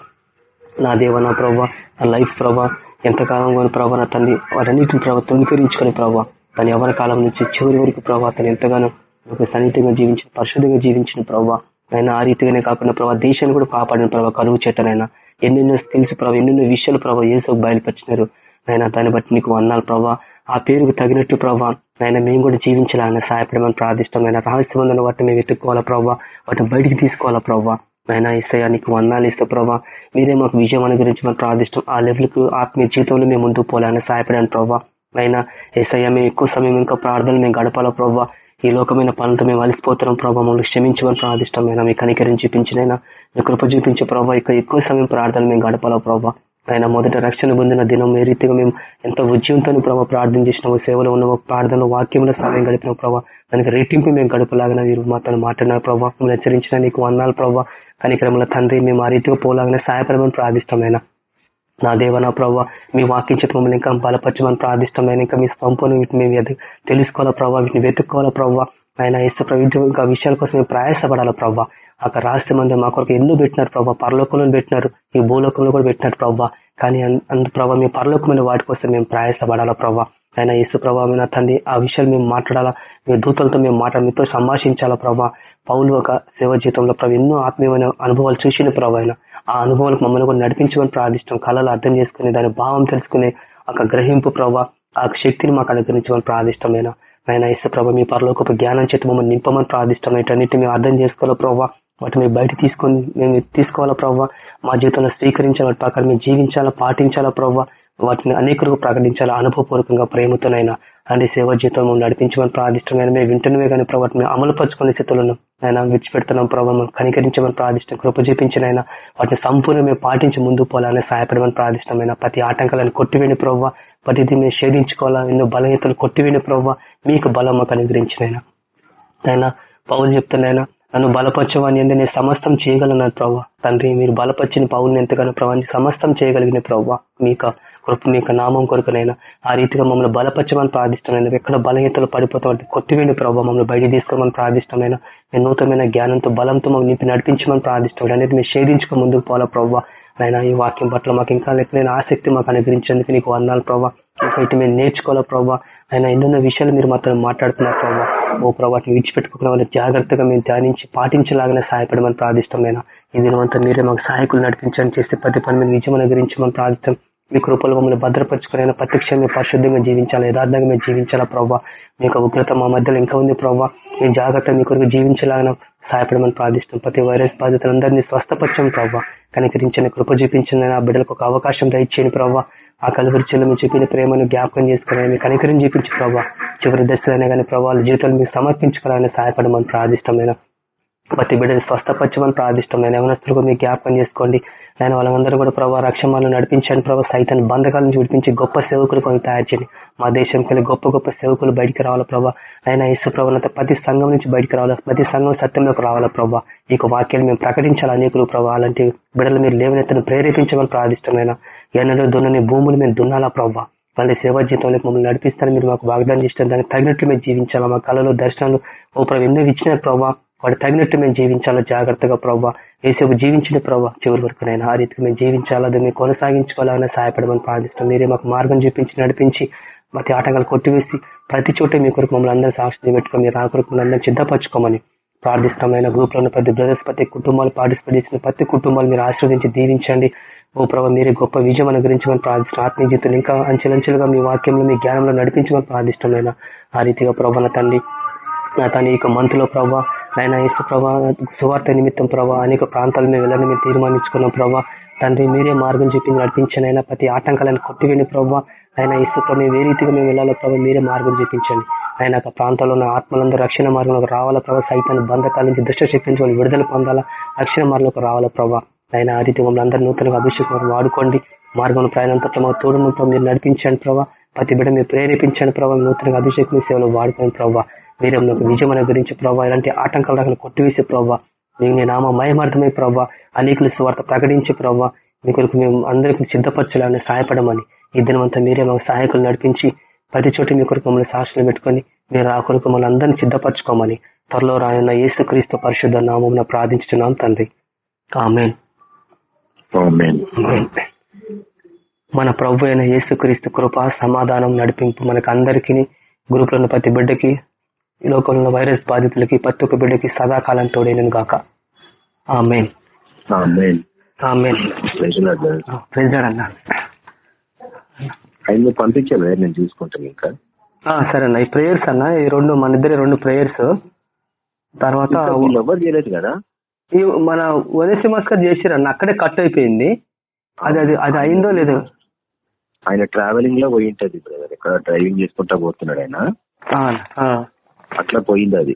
నా దేవ నా ప్రభా నా లైఫ్ ప్రభా ఎంతకాలం కానీ ప్రభా నా తండ్రి? వాటన్నిటిని ప్రభావ తొలికరించుకుని ప్రభావ తను ఎవరి కాలం నుంచి చివరి వరకు ప్రభావ తను ఎంతగానో ఒక సన్నిహితంగా జీవించిన పరిశుద్ధంగా జీవించిన ప్రభావ ఆయన ఆ రీతిగానే కాకుండా ప్రభావ దేశాన్ని కూడా కాపాడిన ప్రభావ కరువు చేతనైనా. ఎన్నెన్నో స్కిల్స్ ప్రభావ ఎన్నెన్నో విషయాలు ప్రభావ ఏసో బయలుపరిచినారు. ఆయన దాన్ని బట్టి నీకు అన్నాలు ప్రభావ ఆ పేరుకు తగినట్టు ప్రభావ ఆయన మేము కూడా జీవించాలని సహాయపడమని ప్రార్థిష్టమైన రహస్యమైన వాటిని మేము వెతుక్కోవాలా ప్రభావ వాటిని బయటికి తీసుకోవాలా ప్రభావ ఆయన ఇస్తాయా నీకు వందాలు ఇస్తా ప్రభా. మీరే మాకు విజయం అనుగ్రహించమని ప్రార్థిష్టం ఆ లెవెల్కు ఆత్మీయ జీవితంలో మేము ముందుకు పోవాలని సహాయపడాను ప్రభా. అయినా ఏసయ్య మేము ఎక్కువ సమయం ఇంకా ప్రార్థనలు మేము గడపాలా ప్రభావ ఈ లోకమైన పనులతో మేము అలసిపోతున్నాం ప్రభావ మమ్మల్ని క్షమించమని ప్రార్థిష్టమైన మీ కనికరిని చూపించినైనా మీ కృప చూపించే ప్రభావ ఇక ఎక్కువ సమయం ప్రార్థనలు మేము గడపాలా ప్రభావ ఆయన మొదట రక్షణ పొందిన దినం ఏ రీతిగా మేము ఎంత ఉద్యమంతో ప్రభావ ప్రార్థన చేసినాము సేవలో ఉన్న ప్రార్థనలో వాక్యంలో సమయం గడిపిన ప్రభావ దానికి రెట్టింపు మేము గడపలాగిన మీరు మాతో మాట్లాడిన ప్రభావ హెచ్చరించిన నీకు వందాలు ప్రభావ కనికరముల తండ్రి మేము ఆ రీతిగా పోలాగానే సాయపడమని ప్రార్థిష్టమైన నా దేవ నా ప్రభావ మీ వాక్యం చేత మమ్మల్ని ఇంకా బలపరచమని ప్రార్థిష్టమైన ఇంకా మీ సంపూర్ణ వీటిని మేము ఎదు- తెలుసుకోవాలా ప్రభావ వీటిని వెతుక్కోవాలా ప్రభావ ఆయన ఇష్ట ప్రభుత్వం ఇంకా విషయాల కోసం మేము ప్రయాసపడాలా ప్రభావ అక్కడ రాష్ట్రం మంది మా కొరకు ఎన్నో పెట్టినారు ప్రభావ పరలోకంలో పెట్టినారు. ఈ భూలోకంలో కూడా పెట్టినారు ప్రభావ కానీ అంత ప్రభావ మీ పరలోకమైన వాటి కోసం మేము ప్రయాసపడాలా ప్రభావ ఆయన యేసు ప్రభావమైన తండ్రి ఆ విషయాలు మేము మాట్లాడాలా? మీ దూతలతో మేము మాట్లాడ మీతో సంభాషించాలా ప్రభావ పౌలు ఒక సేవ జీవితంలో ప్రభు ఎన్నో ఆత్మీయమైన అనుభవాలు చూసిన ప్రభావ ఆ అనుభవాలకు మమ్మల్ని కూడా నడిపించమని ప్రార్థిస్తాం కళలు అర్థం చేసుకుని దాని భావం తెలుసుకునే ఒక గ్రహింపు ప్రభావ ఆ శక్తిని మాకు అనుగ్రహించమని ప్రార్థిష్టమైన ఆయన. ఇసు ప్రభావ మీ పరలోక జ్ఞానం చేతి మమ్మల్ని నింపమని ప్రార్థిష్టం వీటన్నిటి మేము అర్థం చేసుకోవాలి ప్రభావ వాటిని బయట తీసుకొని మేము తీసుకోవాలా ప్రవ్వా? మా జీవితంలో స్వీకరించాలి ప్రకారం మేము జీవించాలా పాటించాలా ప్రభావ వాటిని అనేకులకు ప్రకటించాలా? అనుభవపూర్వకంగా ప్రేమతోనైనా. అంటే సేవ జీవితం నడిపించమని ప్రార్థిష్టమైన మేము వింటనే కానీ ప్రభావ మేము అమలు పరుచుకునే స్థితిలో ఉన్నాం ఆయన విడిచిపెడుతున్నాం ప్రభావ మనం కనికరించమని ప్రార్థిష్టం కృప చూపించినైనా వాటిని సంపూర్ణ మేము పాటించి ముందు పోవాలని సహాయపడమని ప్రార్థిష్టమైన ప్రతి ఆటంకాలను కొట్టివేని ప్రవ్వ. ప్రతిదీ మేము షేధించుకోవాలా ఎన్నో బలహీతలు కొట్టివేని ప్రవ్వ. మీకు బలం మాకు అనుగ్రహించినైనా. ఆయన పౌరులు చెప్తున్నాయినా నన్ను బలపరచవని ఎందుకు నేను సమస్తం చేయగలను ప్రవ్వా తండ్రి మీరు బలపరిచిన పౌరుని ఎంతగానో ప్రభావ సమస్తం చేయగలిగిన ప్రభావ మీక కృప మీకు నామం కొరకునైనా ఆ రీతిగా మమ్మల్ని బలపరచమని ప్రార్థిస్తున్నాను. ఎక్కడ బలహీతలు పడిపోతామంటే కొట్టివేండి ప్రభావ మమ్మల్ని బయట తీసుకోమని ప్రార్థిష్టమైన నేను నూతనమైన జ్ఞానంతో బలంతో మమ్మల్ని నింపి నడిపించమని ప్రార్థిస్తాడు అనేది మేము షేధించుకో ముందుకు పోవాలా ప్రభావ ఆయన ఈ వాక్యం పట్ల మాకు ఇంకా లెక్కలేని ఆసక్తి మాకు అనుగ్రహించేందుకు నీకు వందాలు ప్రభావ ఇంకా ఇటు మేము నేర్చుకోవాలా ప్రభావ ఆయన ఎన్నెన్నో విషయాలు మీరు మాత్రం మాట్లాడుతున్నారు ప్రభావ ఓ ప్రభావం విడిచిపెట్టుకున్న వాళ్ళు జాగ్రత్తగా మేము ధ్యానించి పాటించలాగానే సహాయపడమని ప్రార్థిష్టమైన ఈ దినమంతా మీరే మాకు సహాయకులు నడిపించని చేస్తే ప్రతి పని మీద విజయం మనం ప్రార్థిస్తాం. మీ కృపలు మమ్మల్ని భద్రపరచుకునే ప్రత్యక్షం మేము పరిశుద్ధంగా జీవించాలి యథార్థంగా మేము జీవించాలా ప్రభావ మీ యొక్క ఉగ్రత మా మధ్యలో ఇంకా ఉంది ప్రభావ మీ జాగ్రత్త మీ కొరకు జీవించలాగా సహాయపడమని ప్రార్థిస్తాం. ప్రతి వైరస్ బాధితులందరినీ స్వస్థపరచం ప్రభావ కనికరించిన కృప చూపించిన ఆ బిడ్డలకు ఒక అవకాశం దయచేయని ప్రభావ ఆ కలుగురి చెల్లు మీరు చూపిన ప్రేమను జ్ఞాపకం చేసుకుని మీ కనికరం చూపించు ప్రభావ చివరి దశలైనా కానీ ప్రభావాల జీవితాలు మీకు సమర్పించుకోవాలని సహాయపడమని ప్రార్థిష్టమైన. ప్రతి బిడ్డని స్వస్థపరచమని ప్రార్థిష్టమైన. యవనస్తులకు మీ జ్ఞాపకం చేసుకోండి. ఆయన వాళ్ళందరూ కూడా ప్రభావ రక్షమాలను నడిపించండి ప్రభావ సైతాన్ని బంధకాల నుంచి విడిపించి గొప్ప సేవకులు కొన్ని తయారు చేయండి. మా దేశం కలిగి గొప్ప గొప్ప సేవకులు బయటికి రావాల ప్రభావ ఆయన యేసు ప్రభావంత ప్రతి సంఘం నుంచి బయటికి రావాలా? ప్రతి సంఘం సత్యంలోకి రావాలా ప్రభావ ఈ యొక్క వాక్యాలు మేము ప్రకటించాలి అనేకులు ప్రభావ అలాంటి బిడ్డలు మీరు లేవనెత్తను ప్రేరేపించమని ప్రార్థిష్టమైన ఎన్నడూ దున్నని భూములు మేము దున్నాలా ప్రభావ వాళ్ళ సేవా జీవితంలో మమ్మల్ని నడిపిస్తారని మీరు మాకు వాగ్దానం చేసిన దానికి తగినట్లు మేము జీవించాలా? మా కళలో దర్శనాలు ఓ ప్రభు ఎన్నో ఇచ్చిన ప్రభావ వాడు తగినట్టు మేము జీవించాలా? జాగ్రత్తగా ప్రభావ ఏసేపు జీవించిన ప్రభావ చివరి వరకు నేను ఆ రీతికి మేము జీవించాలా? దాన్ని కొనసాగించుకోవాలని సహాయపడమని ప్రార్థిస్తాం మీరే మాకు మార్గం చూపించి నడిపించి ప్రతి ఆటగాలు కొట్టివేసి ప్రతి చోట మీ కొరకు మమ్మల్ని అందరూ సాక్షి పెట్టుకొని మీరు ఆ కొరకు అందరూ సిద్ధపరచుకోమని ప్రార్థిష్టమైన గ్రూప్లో ప్రతి బ్రదర్స్ ప్రతి కుటుంబాలు పార్టిసిపేట్ చేసిన ప్రతి కుటుంబాలు మీరు ఆశీర్వదించి దీవించండి. ఓ ప్రభావ మీరే గొప్ప విజయం అనుగ్రహించమని ప్రార్థిస్తున్నాం. ఆత్మీయ ఇంకా అంచెలంచెలుగా మీ వాక్యంలో మీ జ్ఞానంలో నడిపించమని ప్రార్థిష్టమైన ఆ రీతిగా ప్రభా తండ్రి నా తన యొక్క మంత్లో ప్రభా ఆయన ఇసు ప్రభా సువార్త నిమిత్తం ప్రభా అనేక ప్రాంతాలు మేము వెళ్ళని మేము తీర్మానించుకున్నాం ప్రభా. తండ్రి మీరే మార్గం చెప్పి నడిపించిన అయినా ప్రతి ఆటంకాలను కొట్టివేని ప్రభావ ఆయన ఇసు మేము ఏ రీతిగా మేము వెళ్ళాలో ప్రభావ మీరే మార్గం చూపించండి. ఆయన ఆ ప్రాంతంలో ఉన్న ఆత్మలందరూ రక్షణ మార్గంలోకి రావాలా ప్రభావ సైతాన్ని బంధకాల నుంచి దుష్ట శక్తి నుంచి వాళ్ళు విడుదల పొందాలా? రక్షణ మార్గంలోకి రావాలా ప్రభావ ఆయన ఆ రీతి మమ్మల్ని అందరూ నూతనంగా అభిషేకం వాడుకోండి. మార్గం ప్రయాణంతో మా తోడును మీరు నడిపించండి ప్రభావ ప్రతి బిడ్డ మీరు ప్రేరేపించండి ప్రభావ నూతనంగా అభిషేకం సేవలు వాడుకోండి ప్రభావ మీరే మీకు విజయం గురించి ప్రభావ ఇలాంటి ఆటంకాలు రాకుండా కొట్టివేసే ప్రభావ మీకు మీ నామ మయమార్థమై ప్రభావ అనేకులు స్వార్థ ప్రకటించి ప్రభావ మీ కొరకు మేము అందరికీ సిద్ధపరచాలని సహాయపడమని ఈ దినమంతా మీరే మాకు సహాయకులు నడిపించి ప్రతి చోట మీ కొరకు మమ్మల్ని సాక్షులు పెట్టుకొని మీరు ఆ కొరకు మమ్మల్ని అందరినీ సిద్ధపరచుకోమని త్వరలో రాయన్న యేసు క్రీస్తు పరిశుద్ధ నామం ప్రార్థించుతున్నాం తండ్రి. ఆమెన్. మన ప్రభు అయిన యేసుక్రీస్తు కృప సమాధానం నడిపింపు మనకు అందరికీ గ్రూప్లో ప్రతి బిడ్డకి ఈ లోకంలో వైరస్ బాధితులకి ప్రతి ఒక్క బిడ్డకి సదాకాలం తోడైనను గాక. ఆమెన్. ఆమేన్. ప్రెసిడెంట్ అన్న. ఆయన మీరు పంపించారు నేను చూసుకుంటాను ఇంకా. ఆ, సరే అన్న. ఈ ప్రేయర్స్ అన్న ఈ రెండు మన ఇద్దరి రెండు ప్రేయర్స్ తర్వాత ఎవరు చేయలేదు కదా? ఈ మన వనసిమాస్కర్ చేసిరన్న అక్కడే కట్ అయిపోయింది. అది అది అది అయిందో లేదో. ఆయన ట్రావెలింగ్లో పోయి ఉంటది బ్రదర్ ఎక్కడ డ్రైవింగ్ చేసుకుంటా పోతున్నాడు ఆయన. అట్లా పోయింది అది.